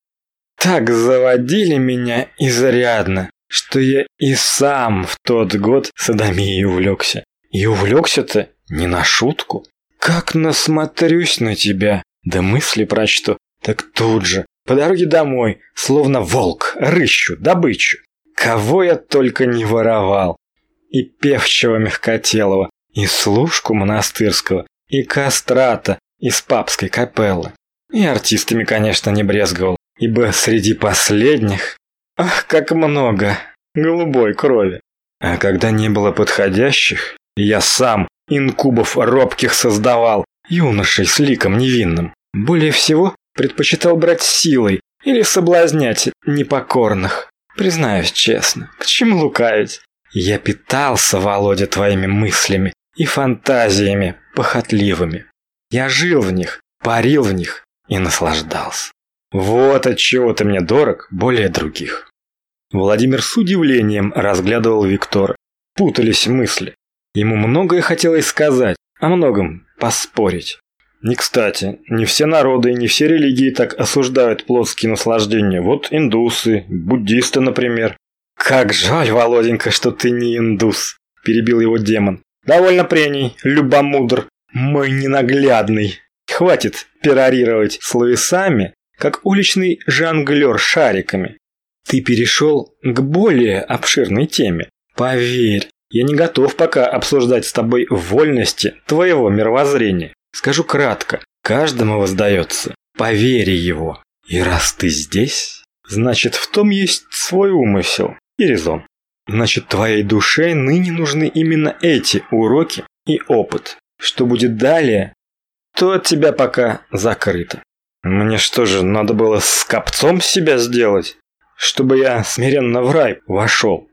Так заводили меня изрядно, что я и сам в тот год садомией увлекся. И увлекся-то не на шутку. Как насмотрюсь на тебя, да мысли прочту, так тут же, по дороге домой, словно волк, рыщу, добычу. Кого я только не воровал. И певчего мягкотелого, и служку монастырского, и кастрата из папской капеллы. И артистами, конечно, не брезговал, ибо среди последних, ах, как много голубой крови. А когда не было подходящих, я сам инкубов робких создавал, юношей с ликом невинным. Более всего предпочитал брать силой или соблазнять непокорных. Признаюсь честно, к чему лукавить? Я питался, Володя, твоими мыслями и фантазиями похотливыми. Я жил в них, парил в них, и наслаждался. Вот от чего ты мне дорог более других. Владимир с удивлением разглядывал Виктора. Путались мысли. Ему многое хотелось сказать, о многом поспорить. Не кстати, не все народы и не все религии так осуждают плотские наслаждения. Вот индусы, буддисты, например. Как жаль, Володенька, что ты не индус, перебил его демон. Довольно прений, любомудр, мой ненаглядный. Хватит перорировать словесами, как уличный жонглер шариками. Ты перешел к более обширной теме. Поверь, я не готов пока обсуждать с тобой вольности твоего мировоззрения. Скажу кратко, каждому воздается по вере его. И раз ты здесь, значит в том есть свой умысел и резон. Значит, твоей душе ныне нужны именно эти уроки и опыт. Что будет далее, то от тебя пока закрыто. Мне что же, надо было с копцом себя сделать, чтобы я смиренно в рай вошел?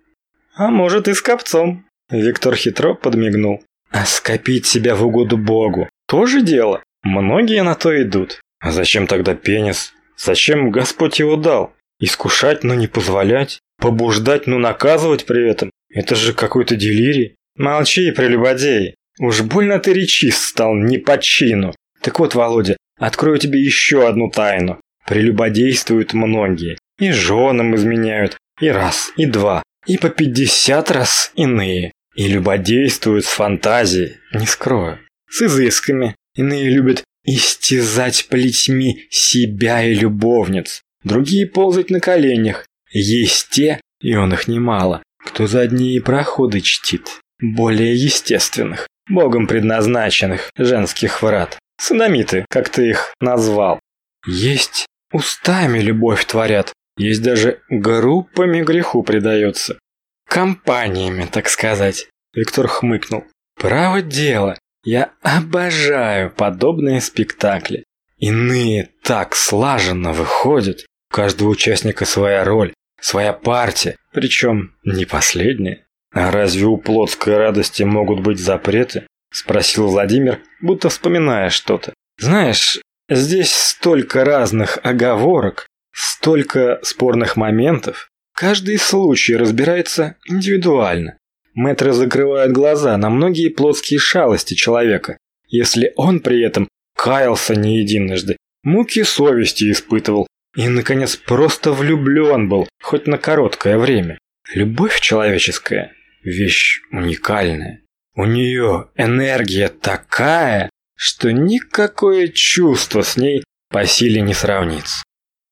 А может и с копцом. Виктор хитро подмигнул. А скопить себя в угоду Богу тоже дело. Многие на то идут. А зачем тогда пенис? Зачем Господь его дал? Искушать, но не позволять? Побуждать, но наказывать при этом? Это же какой-то делирий. Молчи, прелюбодей. Уж больно ты речист стал не по чину. Так вот, Володя, открою тебе еще одну тайну. Прелюбодействуют многие. И женам изменяют. И раз, и два, и по пятьдесят раз иные. И любодействуют с фантазией, не скрою с изысками. Иные любят истязать плетьми себя и любовниц. Другие ползать на коленях. Есть те, и он их немало, кто задние проходы чтит. Более естественных, богом предназначенных женских врат. Садомиты, как ты их назвал. Есть устами любовь творят, есть даже группами греху предается. Компаниями, так сказать. Виктор хмыкнул. Право дело, я обожаю подобные спектакли. Иные так слаженно выходят. У каждого участника своя роль, своя партия, причем не последняя. А разве у плотской радости могут быть запреты? Спросил Владимир, будто вспоминая что-то. Знаешь, здесь столько разных оговорок, столько спорных моментов. Каждый случай разбирается индивидуально. Мэтры закрывают глаза на многие плотские шалости человека, если он при этом каялся не единожды, муки совести испытывал и, наконец, просто влюблен был, хоть на короткое время. Любовь человеческая – вещь уникальная. У нее энергия такая, что никакое чувство с ней по силе не сравнится.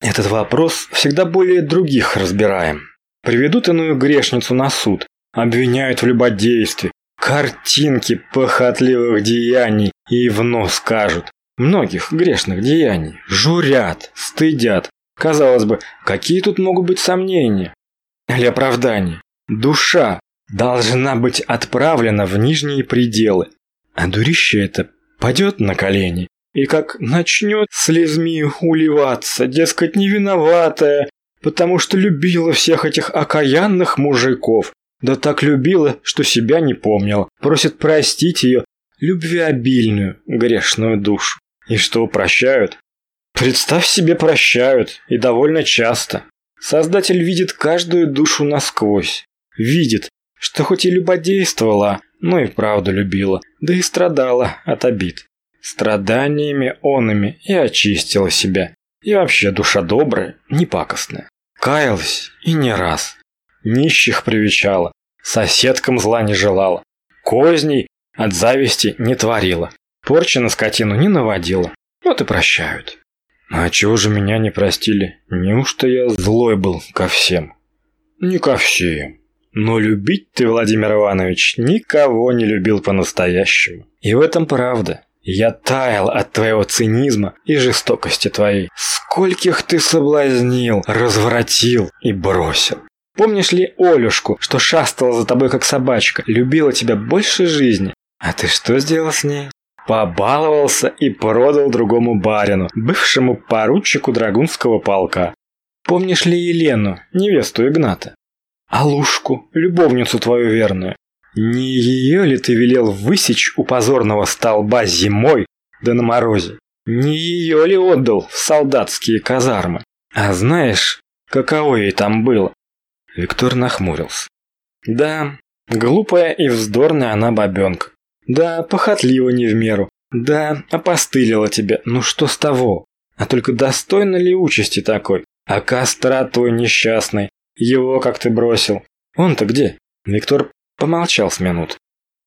Этот вопрос всегда более других разбираем. Приведут иную грешницу на суд, обвиняют в любодействе, картинки похотливых деяний и в нос скажут. Многих грешных деяний журят, стыдят. Казалось бы, какие тут могут быть сомнения? Или оправдания? Душа должна быть отправлена в нижние пределы. А дурище это падет на колени и как начнет слезми уливаться, дескать, не виноватая, потому что любила всех этих окаянных мужиков, да так любила, что себя не помнила. Просит простить ее любвеобильную, грешную душу. И что, прощают? Представь себе, прощают. И довольно часто. Создатель видит каждую душу насквозь. Видит, что хоть и любодействовала, но и правду любила, да и страдала от обид. Страданиями онами и очистила себя. И вообще душа добрая, не пакостная. Каялась и не раз нищих привечала, соседкам зла не желала, козней от зависти не творила, порчи на скотину не наводила. Вот и прощают. А чего же меня не простили? Неужто я злой был ко всем? Не ко всем. Но любить ты, Владимир Иванович, никого не любил по-настоящему. И в этом правда. Я таял от твоего цинизма и жестокости твоей. Скольких ты соблазнил, развратил и бросил. Помнишь ли Олюшку, что шастала за тобой как собачка, любила тебя больше жизни? А ты что сделал с ней? Побаловался и продал другому барину, бывшему поручику драгунского полка. Помнишь ли Елену, невесту Игната? Алушку, любовницу твою верную? Не ее ли ты велел высечь у позорного столба зимой, да на морозе? Не ее ли отдал в солдатские казармы? А знаешь, каково ей там было? Виктор нахмурился. Да, глупая и вздорная она бабенка. Да, похотлива не в меру. Да, опостылила тебя, ну что с того? А только достойно ли участи такой? А Кастрат твой несчастный, его как ты бросил. Он-то где? Виктор помолчал с минут.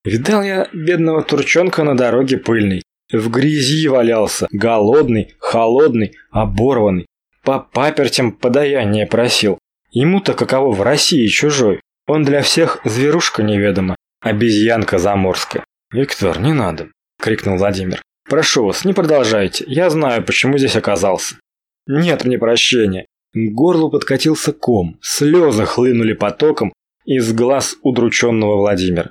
Видал я бедного турчонка на дороге пыльной. В грязи валялся, голодный, холодный, оборванный. По папертям подаяние просил. Ему-то каково в России чужой. Он для всех зверушка неведома, обезьянка заморская. «Виктор, не надо!» – крикнул Владимир. «Прошу вас, не продолжайте. Я знаю, почему здесь оказался». «Нет мне прощения». К горлу подкатился ком, слезы хлынули потоком из глаз удрученного Владимира.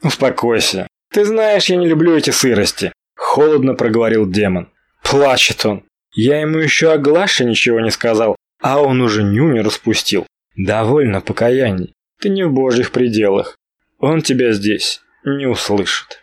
«Успокойся. Ты знаешь, я не люблю эти сырости», – холодно проговорил демон. Плачет он. Я ему еще о Глаше ничего не сказал, а он уже нюни распустил. Довольно покаяний. Ты не в божьих пределах. Он тебя здесь не услышит.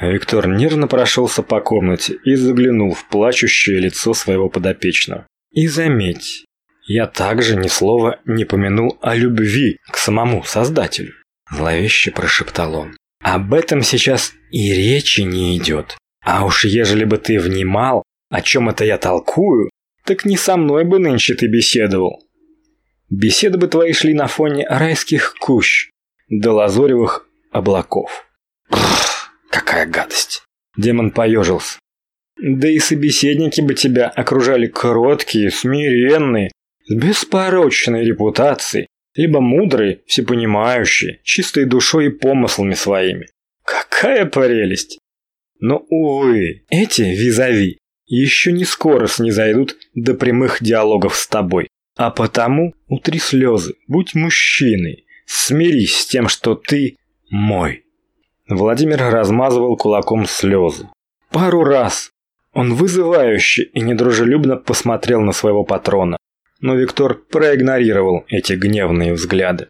Виктор нервно прошелся по комнате и заглянул в плачущее лицо своего подопечного. И заметь, я также ни слова не помянул о любви к самому Создателю. Зловеще прошептал он. Об этом сейчас и речи не идет. А уж ежели бы ты внимал, о чем это я толкую, так не со мной бы нынче ты беседовал. Беседы бы твои шли на фоне райских кущ до лазоревых облаков. Бррр, какая гадость. Демон поежился. Да и собеседники бы тебя окружали кроткие, смиренные, с беспорочной репутацией, либо мудрые, всепонимающие, чистой душой и помыслами своими. Какая прелесть! Но, увы, эти визави еще не скоро снизойдут до прямых диалогов с тобой. А потому утри слезы, будь мужчиной, смирись с тем, что ты мой. Владимир размазывал кулаком слезы. Пару раз он вызывающе и недружелюбно посмотрел на своего патрона, но Виктор проигнорировал эти гневные взгляды.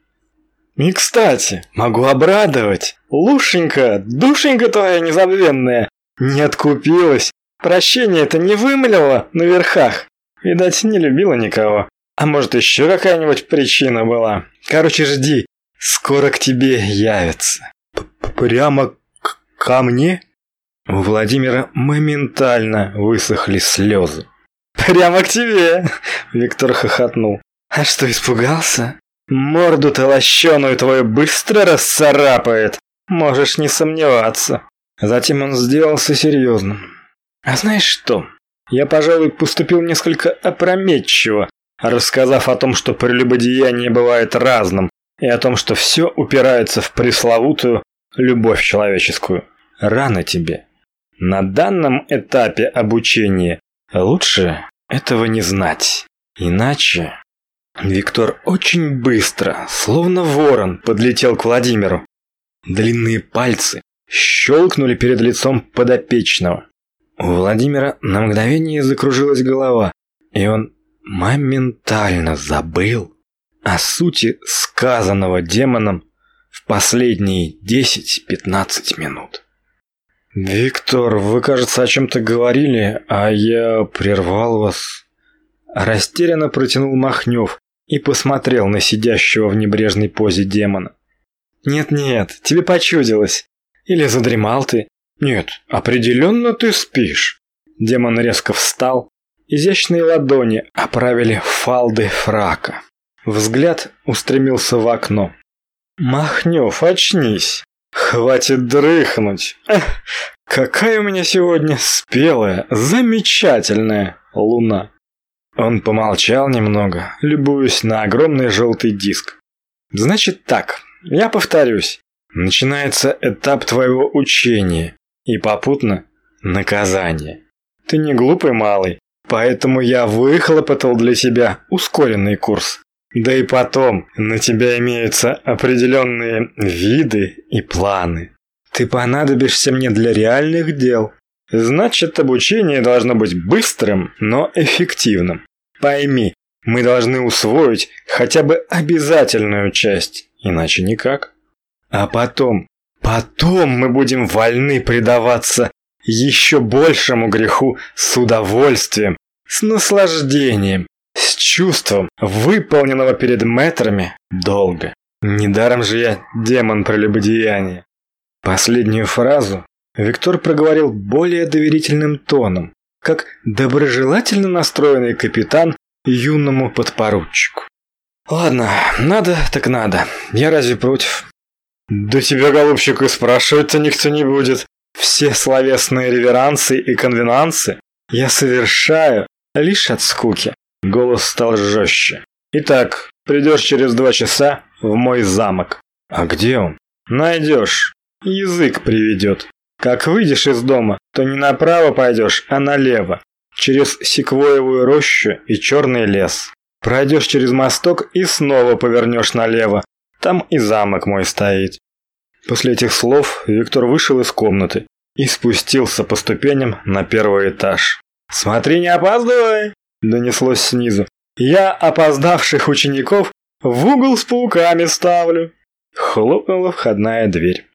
«И, кстати, могу обрадовать. Лушенька, душенька твоя незабвенная, не откупилась. Прощение это не вымолила на верхах. Видать, не любила никого. А может, еще какая-нибудь причина была. Короче, жди. Скоро к тебе явится. Прямо ко мне? У Владимира моментально высохли слезы. «Прямо к тебе!» – Виктор хохотнул. «А что, испугался? Морду-то лощеную твою быстро расцарапает. Можешь не сомневаться». Затем он сделался серьезным. «А знаешь что? Я, пожалуй, поступил несколько опрометчиво, рассказав о том, что прелюбодеяние бывает разным, и о том, что все упирается в пресловутую любовь человеческую. Рано тебе. На данном этапе обучения лучше этого не знать. Иначе... Виктор очень быстро, словно ворон, подлетел к Владимиру. Длинные пальцы щелкнули перед лицом подопечного. У Владимира на мгновение закружилась голова, и он моментально забыл о сути сказанного демоном в последние 10-15 минут. «Виктор, вы, кажется, о чем-то говорили, а я прервал вас». Растерянно протянул Махнев и посмотрел на сидящего в небрежной позе демона. «Нет-нет, тебе почудилось. Или задремал ты. Нет, определенно ты спишь». Демон резко встал. Изящные ладони оправили фалды фрака. Взгляд устремился в окно. «Махнев, очнись! Хватит дрыхнуть! Эх, какая у меня сегодня спелая, замечательная луна!» Он помолчал немного, любуясь на огромный желтый диск. «Значит так, я повторюсь. Начинается этап твоего учения и попутно наказание. Ты не глупый малый, поэтому я выхлопотал для себя ускоренный курс. Да и потом, на тебя имеются определенные виды и планы. Ты понадобишься мне для реальных дел. Значит, обучение должно быть быстрым, но эффективным. Пойми, мы должны усвоить хотя бы обязательную часть, иначе никак. А потом, потом мы будем вольны предаваться еще большему греху с удовольствием, с наслаждением, с чувством, выполненного перед метрами, долго. Недаром же я демон прелюбодеяния. Последнюю фразу Виктор проговорил более доверительным тоном, как доброжелательно настроенный капитан юному подпоручику. Ладно, надо так надо. Я разве против? Да тебя, голубчик, и спрашивать-то никто не будет. Все словесные реверансы и конвенансы я совершаю лишь от скуки. Голос стал жестче. Итак, придешь через два часа в мой замок. А где он? Найдешь. Язык приведет. Как выйдешь из дома, то не направо пойдешь, а налево. Через секвоевую рощу и черный лес. Пройдешь через мосток и снова повернешь налево. Там и замок мой стоит. После этих слов Виктор вышел из комнаты и спустился по ступеням на первый этаж. «Смотри, не опаздывай!» – донеслось снизу. «Я опоздавших учеников в угол с пауками ставлю!» Хлопнула входная дверь.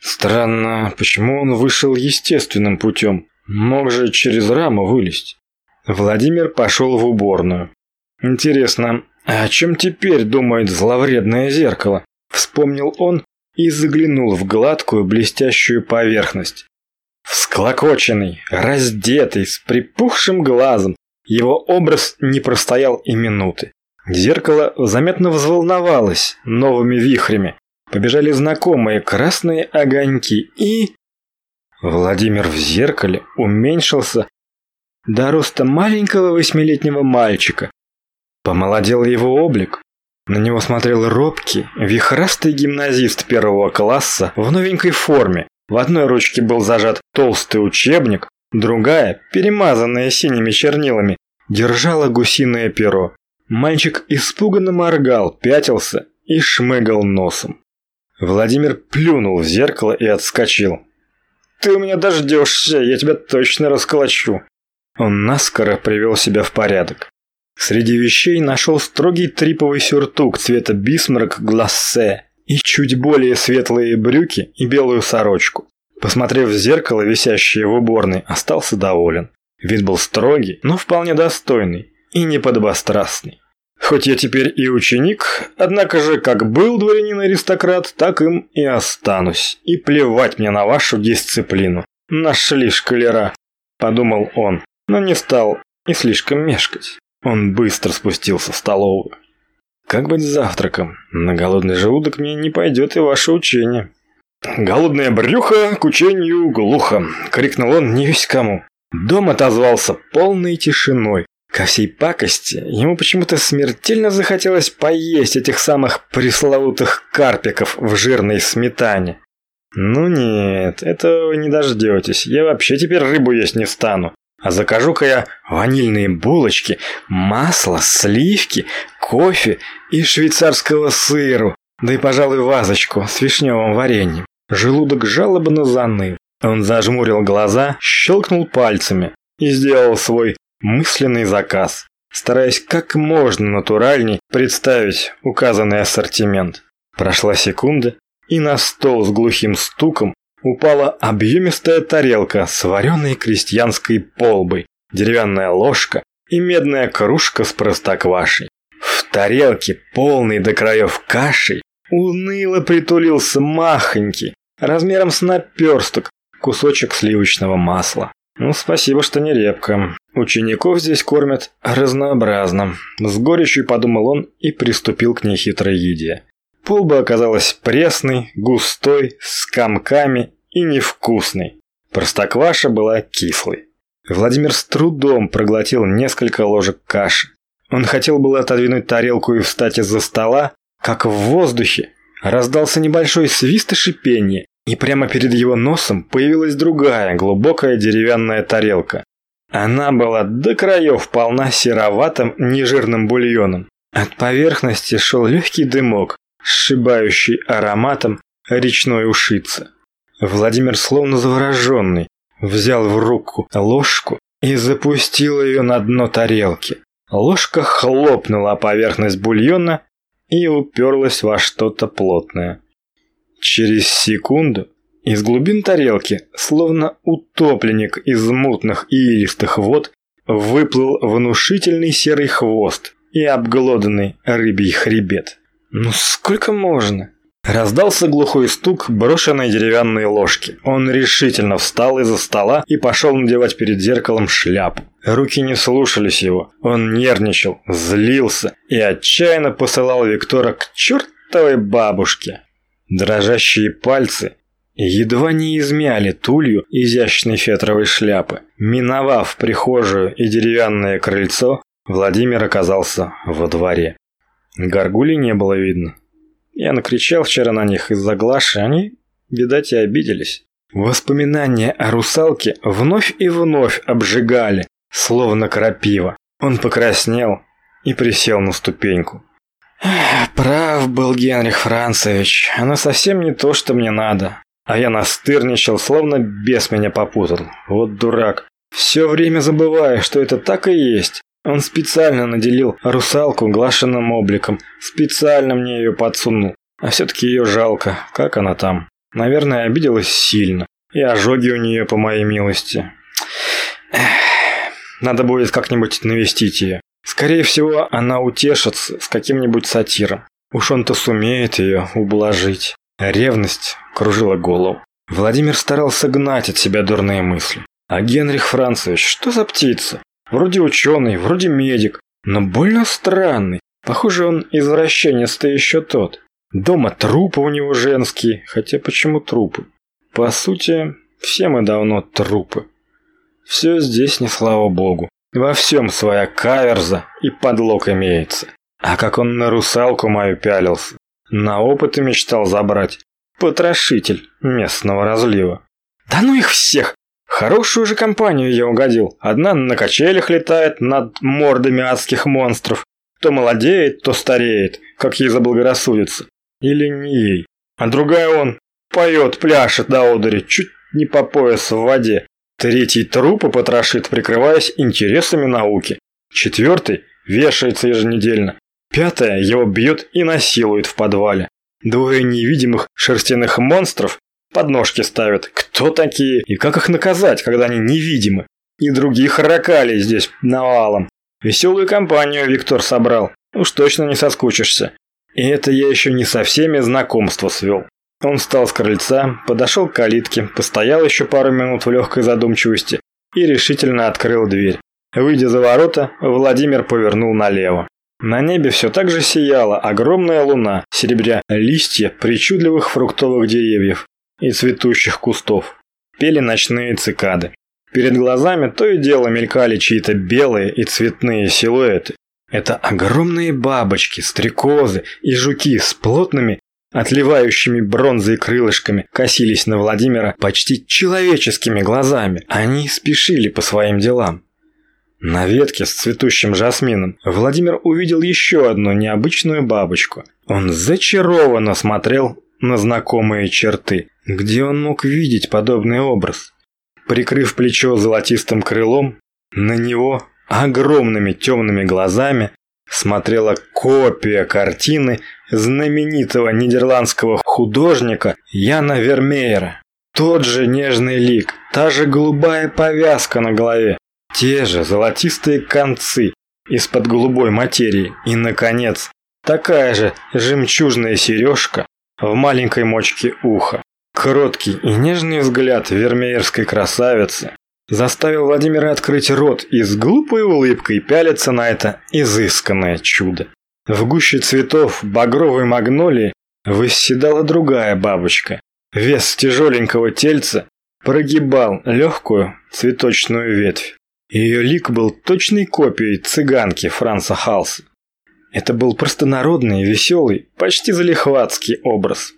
Странно, почему он вышел естественным путем? Мог же через раму вылезть. Владимир пошел в уборную. Интересно, а о чем теперь думает зловредное зеркало? Вспомнил он и заглянул в гладкую блестящую поверхность. Всклокоченный, раздетый, с припухшим глазом, его образ не простоял и минуты. Зеркало заметно взволновалось новыми вихрями. Побежали знакомые красные огоньки и... Владимир в зеркале уменьшился до роста маленького восьмилетнего мальчика. Помолодел его облик. На него смотрел робкий, вихрастый гимназист первого класса в новенькой форме, в одной ручке был зажат толстый учебник, другая, перемазанная синими чернилами, держала гусиное перо. Мальчик испуганно моргал, пятился и шмыгал носом. Владимир плюнул в зеркало и отскочил. «Ты у меня дождешься, я тебя точно расколочу!» Он наскоро привел себя в порядок. Среди вещей нашел строгий триповый сюртук цвета бисмарк глассе и чуть более светлые брюки и белую сорочку. Посмотрев в зеркало, висящее в уборной, остался доволен. Вид был строгий, но вполне достойный и неподобострастный. Хоть я теперь и ученик, однако же как был дворянин-аристократ, так им и останусь. И плевать мне на вашу дисциплину. Нашли шкалера, подумал он, но не стал и слишком мешкать. Он быстро спустился в столовую. Как быть с завтраком? На голодный желудок мне не пойдет и ваше учение. Голодное брюхо к учению глухо, крикнул он не весь кому. Дом отозвался полной тишиной. Ко всей пакости ему почему-то смертельно захотелось поесть этих самых пресловутых карпиков в жирной сметане. Ну нет, этого вы не дождетесь. Я вообще теперь рыбу есть не стану. А закажу-ка я ванильные булочки, масло, сливки, кофе и швейцарского сыру, да и, пожалуй, вазочку с вишневым вареньем. Желудок жалобно заныл. Он зажмурил глаза, щелкнул пальцами и сделал свой мысленный заказ, стараясь как можно натуральней представить указанный ассортимент. Прошла секунда, и на стол с глухим стуком упала объемистая тарелка с вареной крестьянской полбой, деревянная ложка и медная кружка с простоквашей. В тарелке, полной до краев кашей, уныло притулился махонький, размером с наперсток, кусочек сливочного масла. Ну, спасибо, что не репка. Учеников здесь кормят разнообразно. С горечью подумал он и приступил к нехитрой еде. Полба оказалась пресной, густой, с комками и невкусной. Простокваша была кислой. Владимир с трудом проглотил несколько ложек каши. Он хотел было отодвинуть тарелку и встать из-за стола, как в воздухе раздался небольшой свист и шипение, и прямо перед его носом появилась другая глубокая деревянная тарелка. Она была до краев полна сероватым нежирным бульоном. От поверхности шел легкий дымок, сшибающий ароматом речной ушицы. Владимир, словно завороженный, взял в руку ложку и запустил ее на дно тарелки. Ложка хлопнула о поверхность бульона и уперлась во что-то плотное. Через секунду из глубин тарелки, словно утопленник из мутных и илистых вод, выплыл внушительный серый хвост и обглоданный рыбий хребет. Ну сколько можно? Раздался глухой стук брошенной деревянной ложки. Он решительно встал из-за стола и пошел надевать перед зеркалом шляпу. Руки не слушались его. Он нервничал, злился и отчаянно посылал Виктора к чертовой бабушке. Дрожащие пальцы едва не измяли тулью изящной фетровой шляпы. Миновав прихожую и деревянное крыльцо, Владимир оказался во дворе. Горгулей не было видно. Я накричал вчера на них из-за Глаши, они, видать, и обиделись. Воспоминания о русалке вновь и вновь обжигали, словно крапива. Он покраснел и присел на ступеньку. Прав был Генрих Францевич, она совсем не то, что мне надо. А я настырничал, словно бес меня попутал. Вот дурак. Все время забываю, что это так и есть. Он специально наделил русалку глашенным обликом, специально мне ее подсунул. А все-таки ее жалко, как она там. Наверное, обиделась сильно. И ожоги у нее, по моей милости. Надо будет как-нибудь навестить ее. Скорее всего, она утешится с каким-нибудь сатиром. Уж он-то сумеет ее ублажить. Ревность кружила голову. Владимир старался гнать от себя дурные мысли. А Генрих Францевич, что за птица? Вроде ученый, вроде медик, но больно странный. Похоже, он извращенец-то еще тот. Дома трупы у него женские, хотя почему трупы? По сути, все мы давно трупы. Все здесь не слава богу. Во всем своя каверза и подлог имеется. А как он на русалку мою пялился. На опыты мечтал забрать. Потрошитель местного разлива. Да ну их всех! Хорошую же компанию я угодил. Одна на качелях летает над мордами адских монстров. То молодеет, то стареет, как ей заблагорассудится. Или не ей. А другая он поет, пляшет до одури, чуть не по пояс в воде. Третий трупы потрошит, прикрываясь интересами науки. Четвертый вешается еженедельно. Пятая его бьет и насилует в подвале. Двое невидимых шерстяных монстров Подножки ставят. Кто такие? И как их наказать, когда они невидимы? И других ракалей здесь навалом. Веселую компанию Виктор собрал. Уж точно не соскучишься. И это я еще не со всеми знакомство свел. Он встал с крыльца, подошел к калитке, постоял еще пару минут в легкой задумчивости и решительно открыл дверь. Выйдя за ворота, Владимир повернул налево. На небе все так же сияла огромная луна, серебря листья причудливых фруктовых деревьев и цветущих кустов. Пели ночные цикады. Перед глазами то и дело мелькали чьи-то белые и цветные силуэты. Это огромные бабочки, стрекозы и жуки с плотными, отливающими бронзой крылышками, косились на Владимира почти человеческими глазами. Они спешили по своим делам. На ветке с цветущим жасмином Владимир увидел еще одну необычную бабочку. Он зачарованно смотрел на знакомые черты. Где он мог видеть подобный образ? Прикрыв плечо золотистым крылом, на него огромными темными глазами смотрела копия картины знаменитого нидерландского художника Яна Вермеера. Тот же нежный лик, та же голубая повязка на голове, те же золотистые концы из-под голубой материи и, наконец, такая же жемчужная сережка в маленькой мочке уха. Кроткий и нежный взгляд вермеерской красавицы заставил Владимира открыть рот и с глупой улыбкой пялиться на это изысканное чудо. В гуще цветов багровой магнолии восседала другая бабочка. Вес тяжеленького тельца прогибал легкую цветочную ветвь. Ее лик был точной копией цыганки Франца Халса. Это был простонародный, веселый, почти залихватский образ.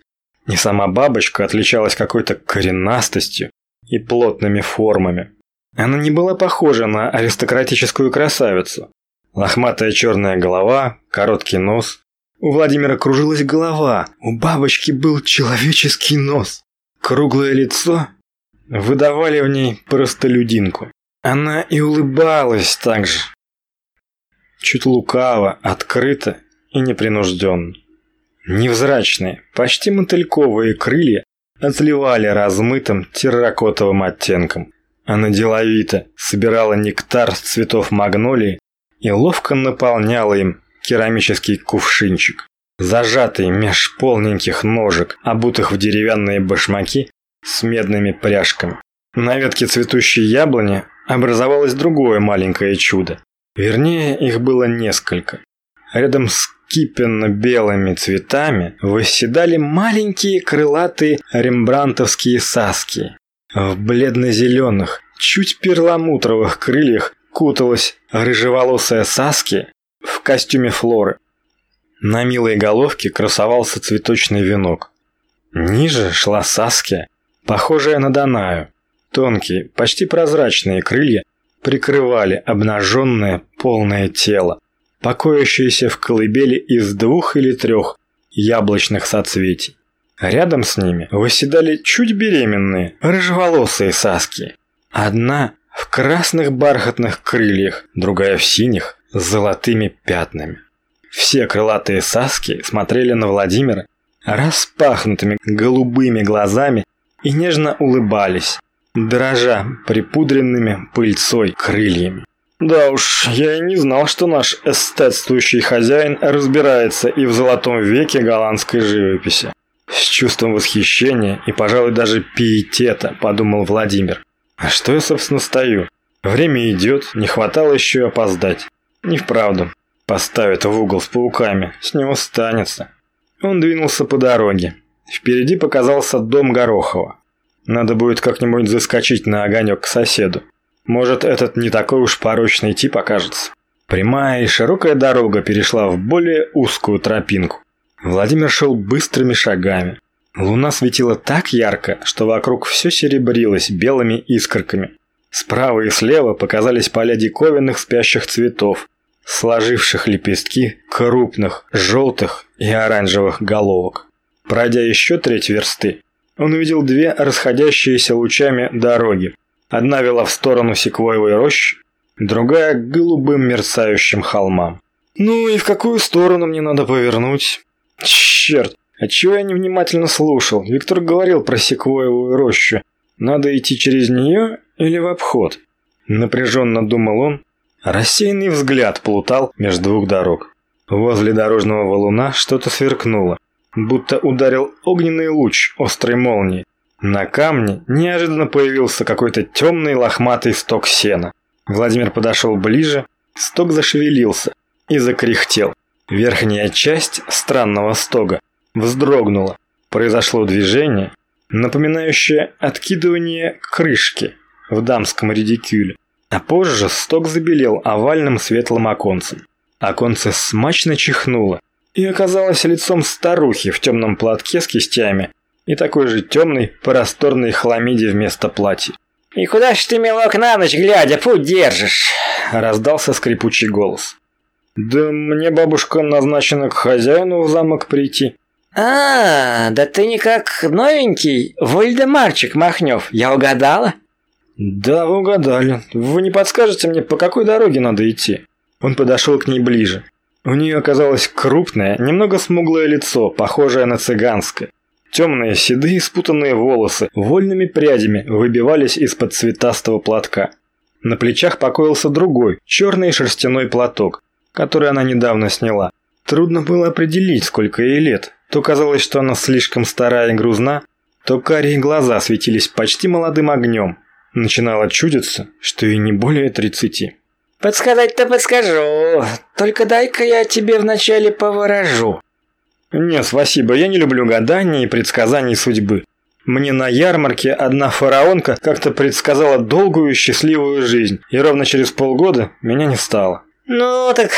Не сама бабочка отличалась какой-то коренастостью и плотными формами. Она не была похожа на аристократическую красавицу. Лохматая черная голова, короткий нос. У Владимира кружилась голова, у бабочки был человеческий нос. Круглое лицо выдавали в ней простолюдинку. Она и улыбалась так же. Чуть лукаво, открыто и непринужденно. Невзрачные, почти мотыльковые крылья отливали размытым терракотовым оттенком. Она деловито собирала нектар с цветов магнолии и ловко наполняла им керамический кувшинчик. зажатый меж полненьких ножек, обутых в деревянные башмаки с медными пряжками. На ветке цветущей яблони образовалось другое маленькое чудо. Вернее, их было несколько. Рядом с кипенно-белыми цветами восседали маленькие крылатые рембрантовские саски. В бледно-зеленых, чуть перламутровых крыльях куталась рыжеволосая Саски в костюме Флоры. На милой головке красовался цветочный венок. Ниже шла Саски, похожая на Данаю. Тонкие, почти прозрачные крылья прикрывали обнаженное полное тело, покоящееся в колыбели из двух или трех яблочных соцветий. Рядом с ними восседали чуть беременные, рыжеволосые Саски. Одна в красных бархатных крыльях, другая в синих с золотыми пятнами. Все крылатые Саски смотрели на Владимира распахнутыми голубыми глазами и нежно улыбались, дрожа припудренными пыльцой крыльями. Да уж, я и не знал, что наш эстетствующий хозяин разбирается и в золотом веке голландской живописи. С чувством восхищения и, пожалуй, даже пиетета, подумал Владимир. А что я, собственно, стою? Время идет, не хватало еще и опоздать. Не вправду. Поставят в угол с пауками, с него станется. Он двинулся по дороге. Впереди показался дом Горохова. Надо будет как-нибудь заскочить на огонек к соседу. Может, этот не такой уж порочный тип окажется. Прямая и широкая дорога перешла в более узкую тропинку. Владимир шел быстрыми шагами. Луна светила так ярко, что вокруг все серебрилось белыми искорками. Справа и слева показались поля диковинных спящих цветов, сложивших лепестки крупных желтых и оранжевых головок. Пройдя еще треть версты, он увидел две расходящиеся лучами дороги. Одна вела в сторону секвойевой рощи, другая к голубым мерцающим холмам. Ну и в какую сторону мне надо повернуть? Черт, отчего я невнимательно слушал? Виктор говорил про секвойевую рощу. Надо идти через нее или в обход? Напряженно думал он. Рассеянный взгляд плутал между двух дорог. Возле дорожного валуна что-то сверкнуло, будто ударил огненный луч острой молнии. На камне неожиданно появился какой-то темный лохматый сток сена. Владимир подошел ближе, сток зашевелился и закряхтел. Верхняя часть странного стога вздрогнула. Произошло движение, напоминающее откидывание крышки в дамском редикюле. А позже сток забелел овальным светлым оконцем. Оконце смачно чихнуло и оказалось лицом старухи в темном платке с кистями и такой же темной, просторной хламиде вместо платья. «И куда ж ты, милок, на ночь глядя, путь держишь?» раздался скрипучий голос. «Да мне бабушка назначена к хозяину в замок прийти». «А, да ты никак новенький, Вольдемарчик Махнев, я угадала?» «Да, вы угадали. Вы не подскажете мне, по какой дороге надо идти?» Он подошел к ней ближе. У нее оказалось крупное, немного смуглое лицо, похожее на цыганское. Темные, седые, спутанные волосы вольными прядями выбивались из-под цветастого платка. На плечах покоился другой, черный шерстяной платок, который она недавно сняла. Трудно было определить, сколько ей лет. То казалось, что она слишком старая и грузна, то карие глаза светились почти молодым огнем. Начинало чудиться, что ей не более тридцати. «Подсказать-то подскажу, только дай-ка я тебе вначале поворожу». «Нет, спасибо, я не люблю гаданий и предсказаний судьбы. Мне на ярмарке одна фараонка как-то предсказала долгую и счастливую жизнь, и ровно через полгода меня не стало. «Ну, так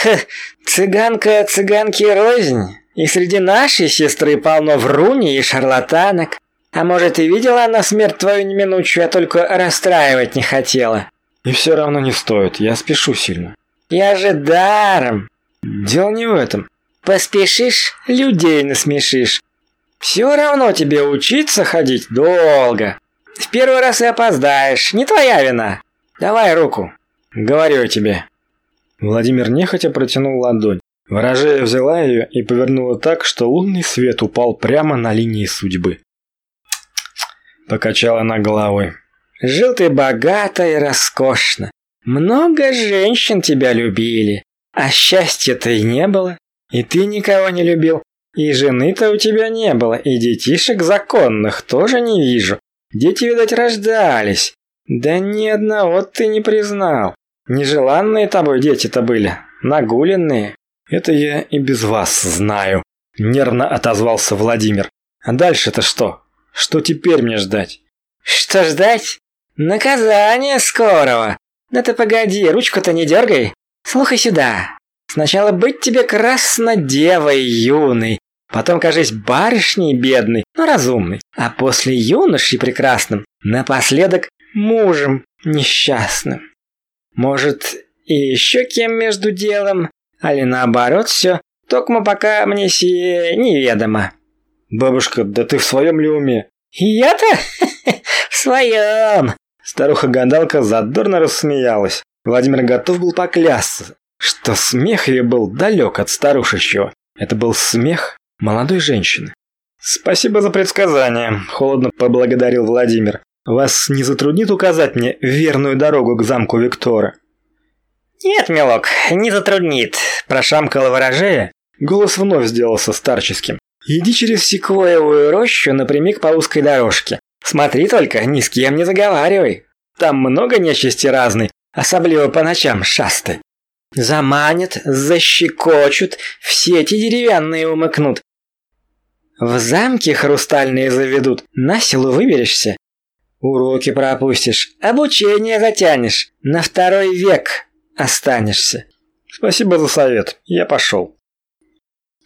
цыганка цыганки рознь. И среди нашей сестры полно вруни и шарлатанок. А может, и видела она смерть твою неминучую, а только расстраивать не хотела». «И все равно не стоит, я спешу сильно». «Я же даром». «Дело не в этом». «Поспешишь, людей насмешишь. Все равно тебе учиться ходить долго. В первый раз и опоздаешь, не твоя вина. Давай руку. Говорю тебе». Владимир нехотя протянул ладонь. Ворожея взяла ее и повернула так, что лунный свет упал прямо на линии судьбы. Покачала она головой. «Жил ты богато и роскошно. Много женщин тебя любили, а счастья-то и не было. И ты никого не любил. И жены-то у тебя не было, и детишек законных тоже не вижу. Дети, видать, рождались. Да ни одного ты не признал. Нежеланные тобой дети-то были, нагуленные. Это я и без вас знаю. Нервно отозвался Владимир. А дальше-то что? Что теперь мне ждать? Что ждать? Наказание скорого. Да ты погоди, ручку-то не дергай. Слухай сюда. Сначала быть тебе краснодевой юной, потом, кажись, барышней бедной, но разумной, а после юношей прекрасным, напоследок мужем несчастным. Может, и еще кем между делом, али наоборот все, токмо пока мне сие неведомо. Бабушка, да ты в своем ли уме? Я-то в своем. Старуха-гадалка задорно рассмеялась. Владимир готов был поклясться, что смех ее был далек от старушечьего. Это был смех молодой женщины. «Спасибо за предсказание», – холодно поблагодарил Владимир. «Вас не затруднит указать мне верную дорогу к замку Виктора?» «Нет, милок, не затруднит», – прошамкала ворожея. Голос вновь сделался старческим. «Иди через секвоевую рощу напрямик по узкой дорожке. Смотри только, ни с кем не заговаривай. Там много нечисти разной, особливо по ночам шасты. Заманят, защекочут, все эти деревянные умыкнут. В замке хрустальные заведут, на селу выберешься. Уроки пропустишь, обучение затянешь, на второй век останешься. Спасибо за совет, я пошел.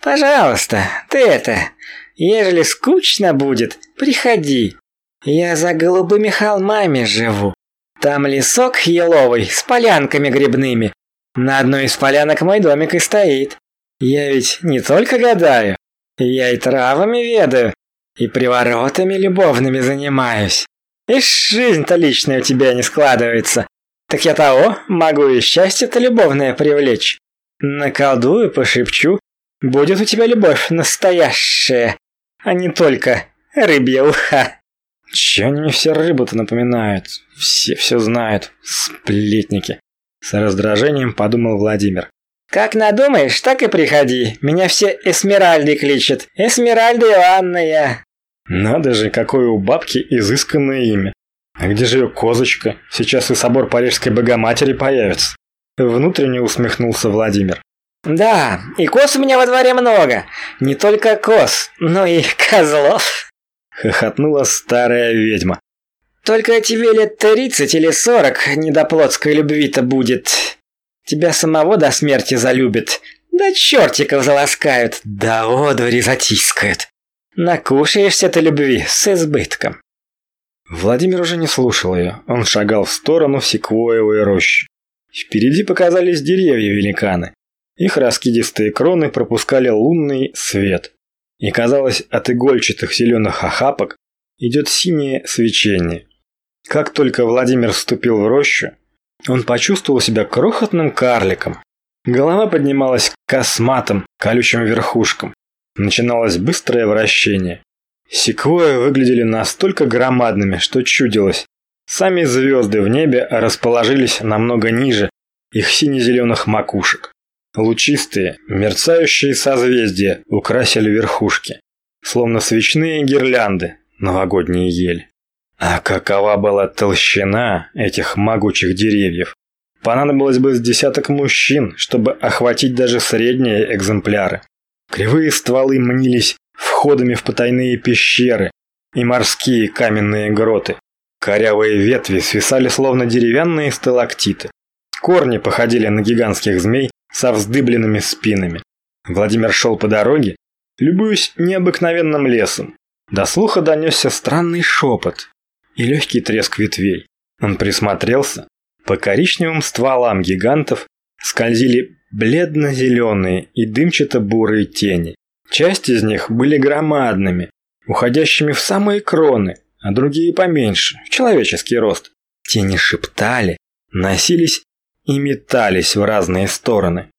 Пожалуйста, ты это, ежели скучно будет, приходи. Я за голубыми холмами живу. Там лесок еловый с полянками грибными. На одной из полянок мой домик и стоит. Я ведь не только гадаю, я и травами ведаю, и приворотами любовными занимаюсь. И жизнь-то личная у тебя не складывается. Так я того могу и счастье-то любовное привлечь. Наколдую, пошепчу, будет у тебя любовь настоящая, а не только рыбья уха. Че они мне все рыбу-то напоминают? Все все знают. Сплетники. С раздражением подумал Владимир. Как надумаешь, так и приходи. Меня все Эсмеральды кличут. Эсмеральда Иоанна Надо же, какое у бабки изысканное имя. А где же ее козочка? Сейчас и собор Парижской Богоматери появится. Внутренне усмехнулся Владимир. Да, и коз у меня во дворе много. Не только коз, но и козлов. Хохотнула старая ведьма. Только тебе лет тридцать или сорок недоплотской любви-то будет. Тебя самого до смерти залюбит. Да чертиков заласкают, да одури затискают. Накушаешься ты любви с избытком. Владимир уже не слушал ее. Он шагал в сторону секвоевой рощи. Впереди показались деревья-великаны. Их раскидистые кроны пропускали лунный свет. И казалось, от игольчатых зеленых охапок идет синее свечение. Как только Владимир вступил в рощу, он почувствовал себя крохотным карликом. Голова поднималась к косматым, колючим верхушкам. Начиналось быстрое вращение. Секвои выглядели настолько громадными, что чудилось. Сами звезды в небе расположились намного ниже их сине-зеленых макушек. Лучистые, мерцающие созвездия украсили верхушки, словно свечные гирлянды новогодние ели. А какова была толщина этих могучих деревьев? Понадобилось бы с десяток мужчин, чтобы охватить даже средние экземпляры. Кривые стволы мнились входами в потайные пещеры и морские каменные гроты. Корявые ветви свисали словно деревянные сталактиты. Корни походили на гигантских змей со вздыбленными спинами. Владимир шел по дороге, любуясь необыкновенным лесом. До слуха донесся странный шепот, и легкий треск ветвей. Он присмотрелся. По коричневым стволам гигантов скользили бледно-зеленые и дымчато-бурые тени. Часть из них были громадными, уходящими в самые кроны, а другие поменьше, в человеческий рост. Тени шептали, носились и метались в разные стороны.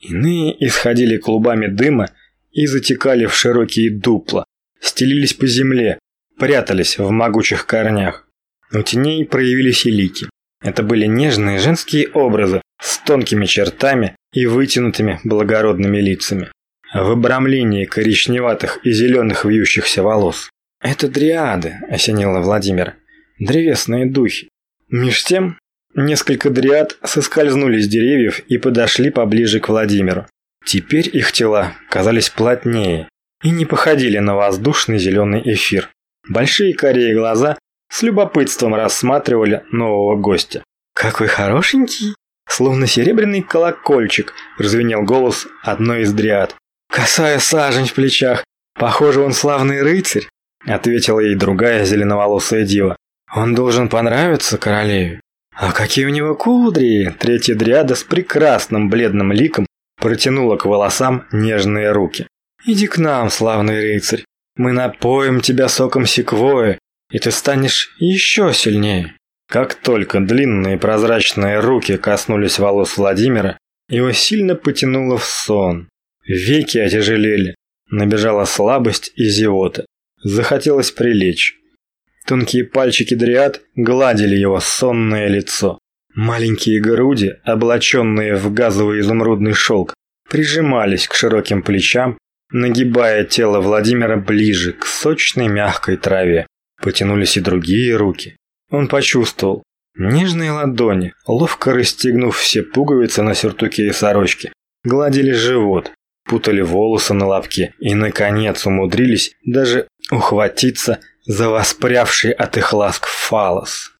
Иные исходили клубами дыма и затекали в широкие дупла, стелились по земле, прятались в могучих корнях. У теней проявились и лики. Это были нежные женские образы с тонкими чертами и вытянутыми благородными лицами. в обрамлении коричневатых и зеленых вьющихся волос. «Это дриады», – осенило Владимир. «Древесные духи». Меж тем, несколько дриад соскользнули с деревьев и подошли поближе к Владимиру. Теперь их тела казались плотнее и не походили на воздушный зеленый эфир. Большие карие глаза с любопытством рассматривали нового гостя. «Какой хорошенький!» Словно серебряный колокольчик развенел голос одной из дриад. «Косая сажень в плечах. Похоже, он славный рыцарь», ответила ей другая зеленоволосая дива. «Он должен понравиться королеве». «А какие у него кудри!» Третья дриада с прекрасным бледным ликом протянула к волосам нежные руки. «Иди к нам, славный рыцарь. Мы напоим тебя соком секвоя, и ты станешь еще сильнее». Как только длинные прозрачные руки коснулись волос Владимира, его сильно потянуло в сон. Веки отяжелели, набежала слабость и зевота. Захотелось прилечь. Тонкие пальчики дриад гладили его сонное лицо. Маленькие груди, облаченные в газовый изумрудный шелк, прижимались к широким плечам, нагибая тело Владимира ближе к сочной мягкой траве. Потянулись и другие руки. Он почувствовал. Нежные ладони, ловко расстегнув все пуговицы на сюртуке и сорочке, гладили живот, путали волосы на лобке и, наконец, умудрились даже ухватиться за воспрявший от их ласк фалос.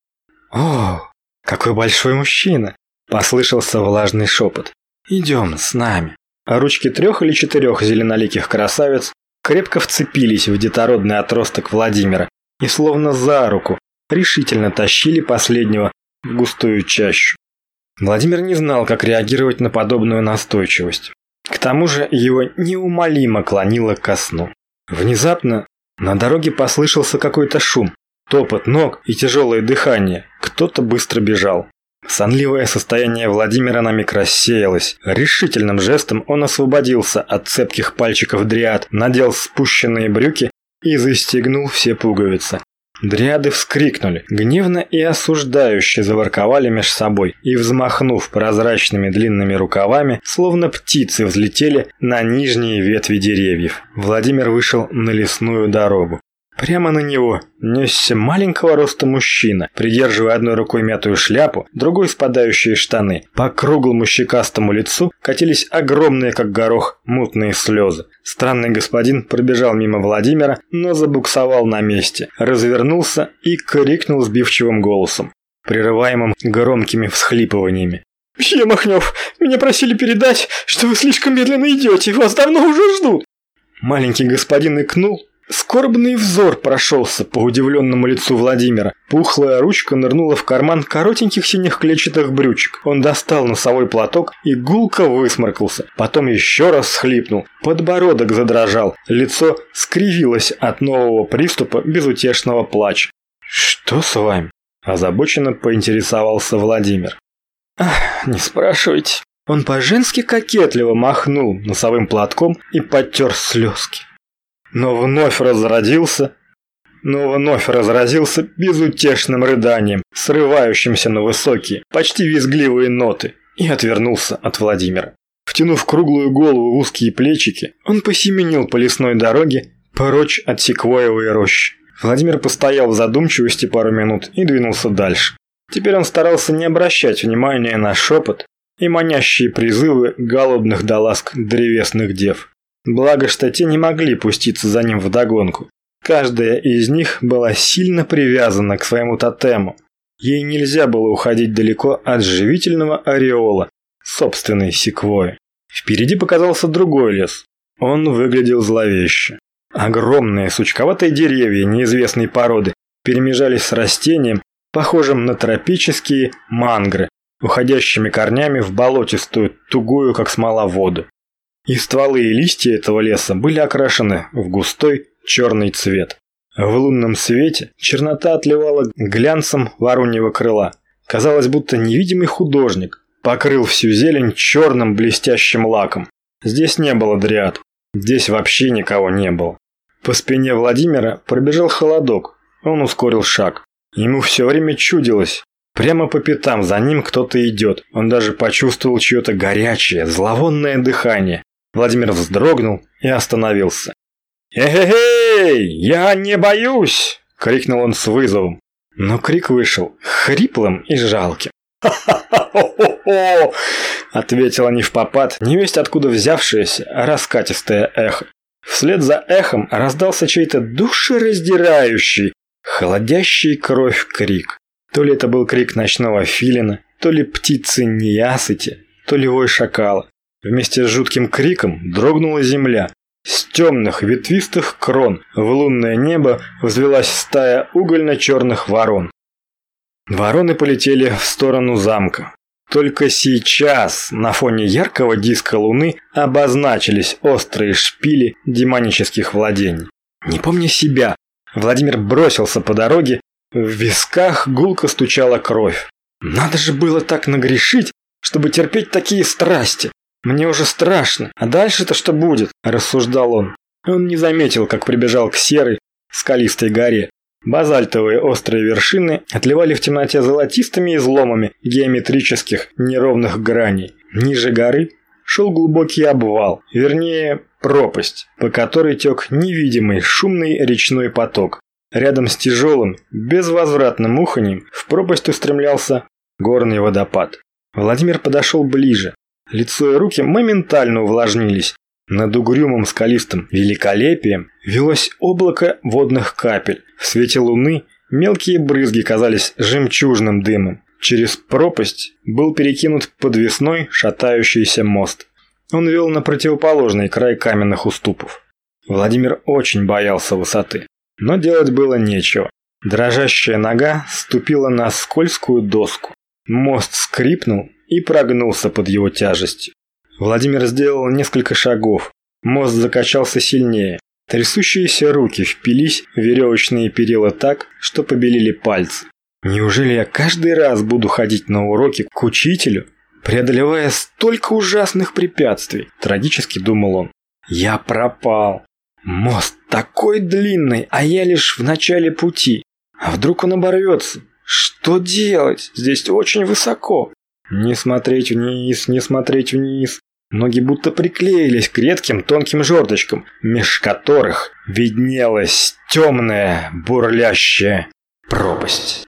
«О, какой большой мужчина!» – послышался влажный шепот. «Идем с нами». А ручки трех или четырех зеленоликих красавиц крепко вцепились в детородный отросток Владимира и словно за руку решительно тащили последнего в густую чащу. Владимир не знал, как реагировать на подобную настойчивость. К тому же его неумолимо клонило ко сну. Внезапно на дороге послышался какой-то шум, топот ног и тяжелое дыхание. Кто-то быстро бежал. Сонливое состояние Владимира на миг рассеялось. Решительным жестом он освободился от цепких пальчиков дриад, надел спущенные брюки и застегнул все пуговицы. Дриады вскрикнули, гневно и осуждающе заворковали меж собой и, взмахнув прозрачными длинными рукавами, словно птицы взлетели на нижние ветви деревьев. Владимир вышел на лесную дорогу. Прямо на него несся маленького роста мужчина, придерживая одной рукой мятую шляпу, другой спадающие штаны. По круглому щекастому лицу катились огромные, как горох, мутные слезы. Странный господин пробежал мимо Владимира, но забуксовал на месте, развернулся и крикнул сбивчивым голосом, прерываемым громкими всхлипываниями. «Мсье Махнев, меня просили передать, что вы слишком медленно идете, вас давно уже ждут!» Маленький господин икнул, Скорбный взор прошелся по удивленному лицу Владимира. Пухлая ручка нырнула в карман коротеньких синих клетчатых брючек. Он достал носовой платок и гулко высморкался. Потом еще раз схлипнул. Подбородок задрожал. Лицо скривилось от нового приступа безутешного плача. «Что с вами?» – озабоченно поинтересовался Владимир. «Ах, не спрашивайте». Он по-женски кокетливо махнул носовым платком и подтер слезки но вновь разродился, но вновь разразился безутешным рыданием, срывающимся на высокие, почти визгливые ноты, и отвернулся от Владимира. Втянув круглую голову в узкие плечики, он посеменил по лесной дороге прочь от секвоевой рощи. Владимир постоял в задумчивости пару минут и двинулся дальше. Теперь он старался не обращать внимания на шепот и манящие призывы голодных до ласк древесных дев. Благо, что те не могли пуститься за ним вдогонку. Каждая из них была сильно привязана к своему тотему. Ей нельзя было уходить далеко от живительного ореола, собственной секвои. Впереди показался другой лес. Он выглядел зловеще. Огромные сучковатые деревья неизвестной породы перемежались с растением, похожим на тропические мангры, уходящими корнями в болотистую, тугую, как смола, воду. И стволы и листья этого леса были окрашены в густой черный цвет. В лунном свете чернота отливала глянцем вороньего крыла. Казалось, будто невидимый художник покрыл всю зелень черным блестящим лаком. Здесь не было дриад. Здесь вообще никого не было. По спине Владимира пробежал холодок. Он ускорил шаг. Ему все время чудилось. Прямо по пятам за ним кто-то идет. Он даже почувствовал чье-то горячее, зловонное дыхание. Владимир вздрогнул и остановился. «Эй-эй-эй! Я не боюсь!» — крикнул он с вызовом. Но крик вышел хриплым и жалким. «Хо-хо-хо!» — ответила не в попад, невесть откуда взявшееся раскатистое эхо. Вслед за эхом раздался чей-то душераздирающий, холодящий кровь крик. То ли это был крик ночного филина, то ли птицы неясыти, то ли вой шакала. Вместе с жутким криком дрогнула земля. С темных ветвистых крон в лунное небо взвелась стая угольно-черных ворон. Вороны полетели в сторону замка. Только сейчас на фоне яркого диска луны обозначились острые шпили демонических владений. Не помня себя, Владимир бросился по дороге, в висках гулко стучала кровь. Надо же было так нагрешить, чтобы терпеть такие страсти. Мне уже страшно. А дальше-то что будет? рассуждал он. Он не заметил, как прибежал к серой, скалистой горе. Базальтовые острые вершины отливали в темноте золотистыми изломами геометрических неровных граней. Ниже горы шел глубокий обвал, вернее, пропасть, по которой тек невидимый шумный речной поток. Рядом с тяжелым, безвозвратным уханьем в пропасть устремлялся горный водопад. Владимир подошел ближе. Лицо и руки моментально увлажнились. Над угрюмым скалистым великолепием велось облако водных капель. В свете луны мелкие брызги казались жемчужным дымом. Через пропасть был перекинут подвесной шатающийся мост. Он вел на противоположный край каменных уступов. Владимир очень боялся высоты, но делать было нечего. Дрожащая нога ступила на скользкую доску. Мост скрипнул и прогнулся под его тяжестью. Владимир сделал несколько шагов. Мост закачался сильнее. Трясущиеся руки впились в веревочные перила так, что побелели пальцы. Неужели я каждый раз буду ходить на уроки к учителю, преодолевая столько ужасных препятствий? Трагически думал он. Я пропал. Мост такой длинный, а я лишь в начале пути. А вдруг он оборвется? Что делать? Здесь очень высоко. Не смотреть вниз, не смотреть вниз. Ноги будто приклеились к редким тонким жердочкам, меж которых виднелась темная бурлящая пропасть.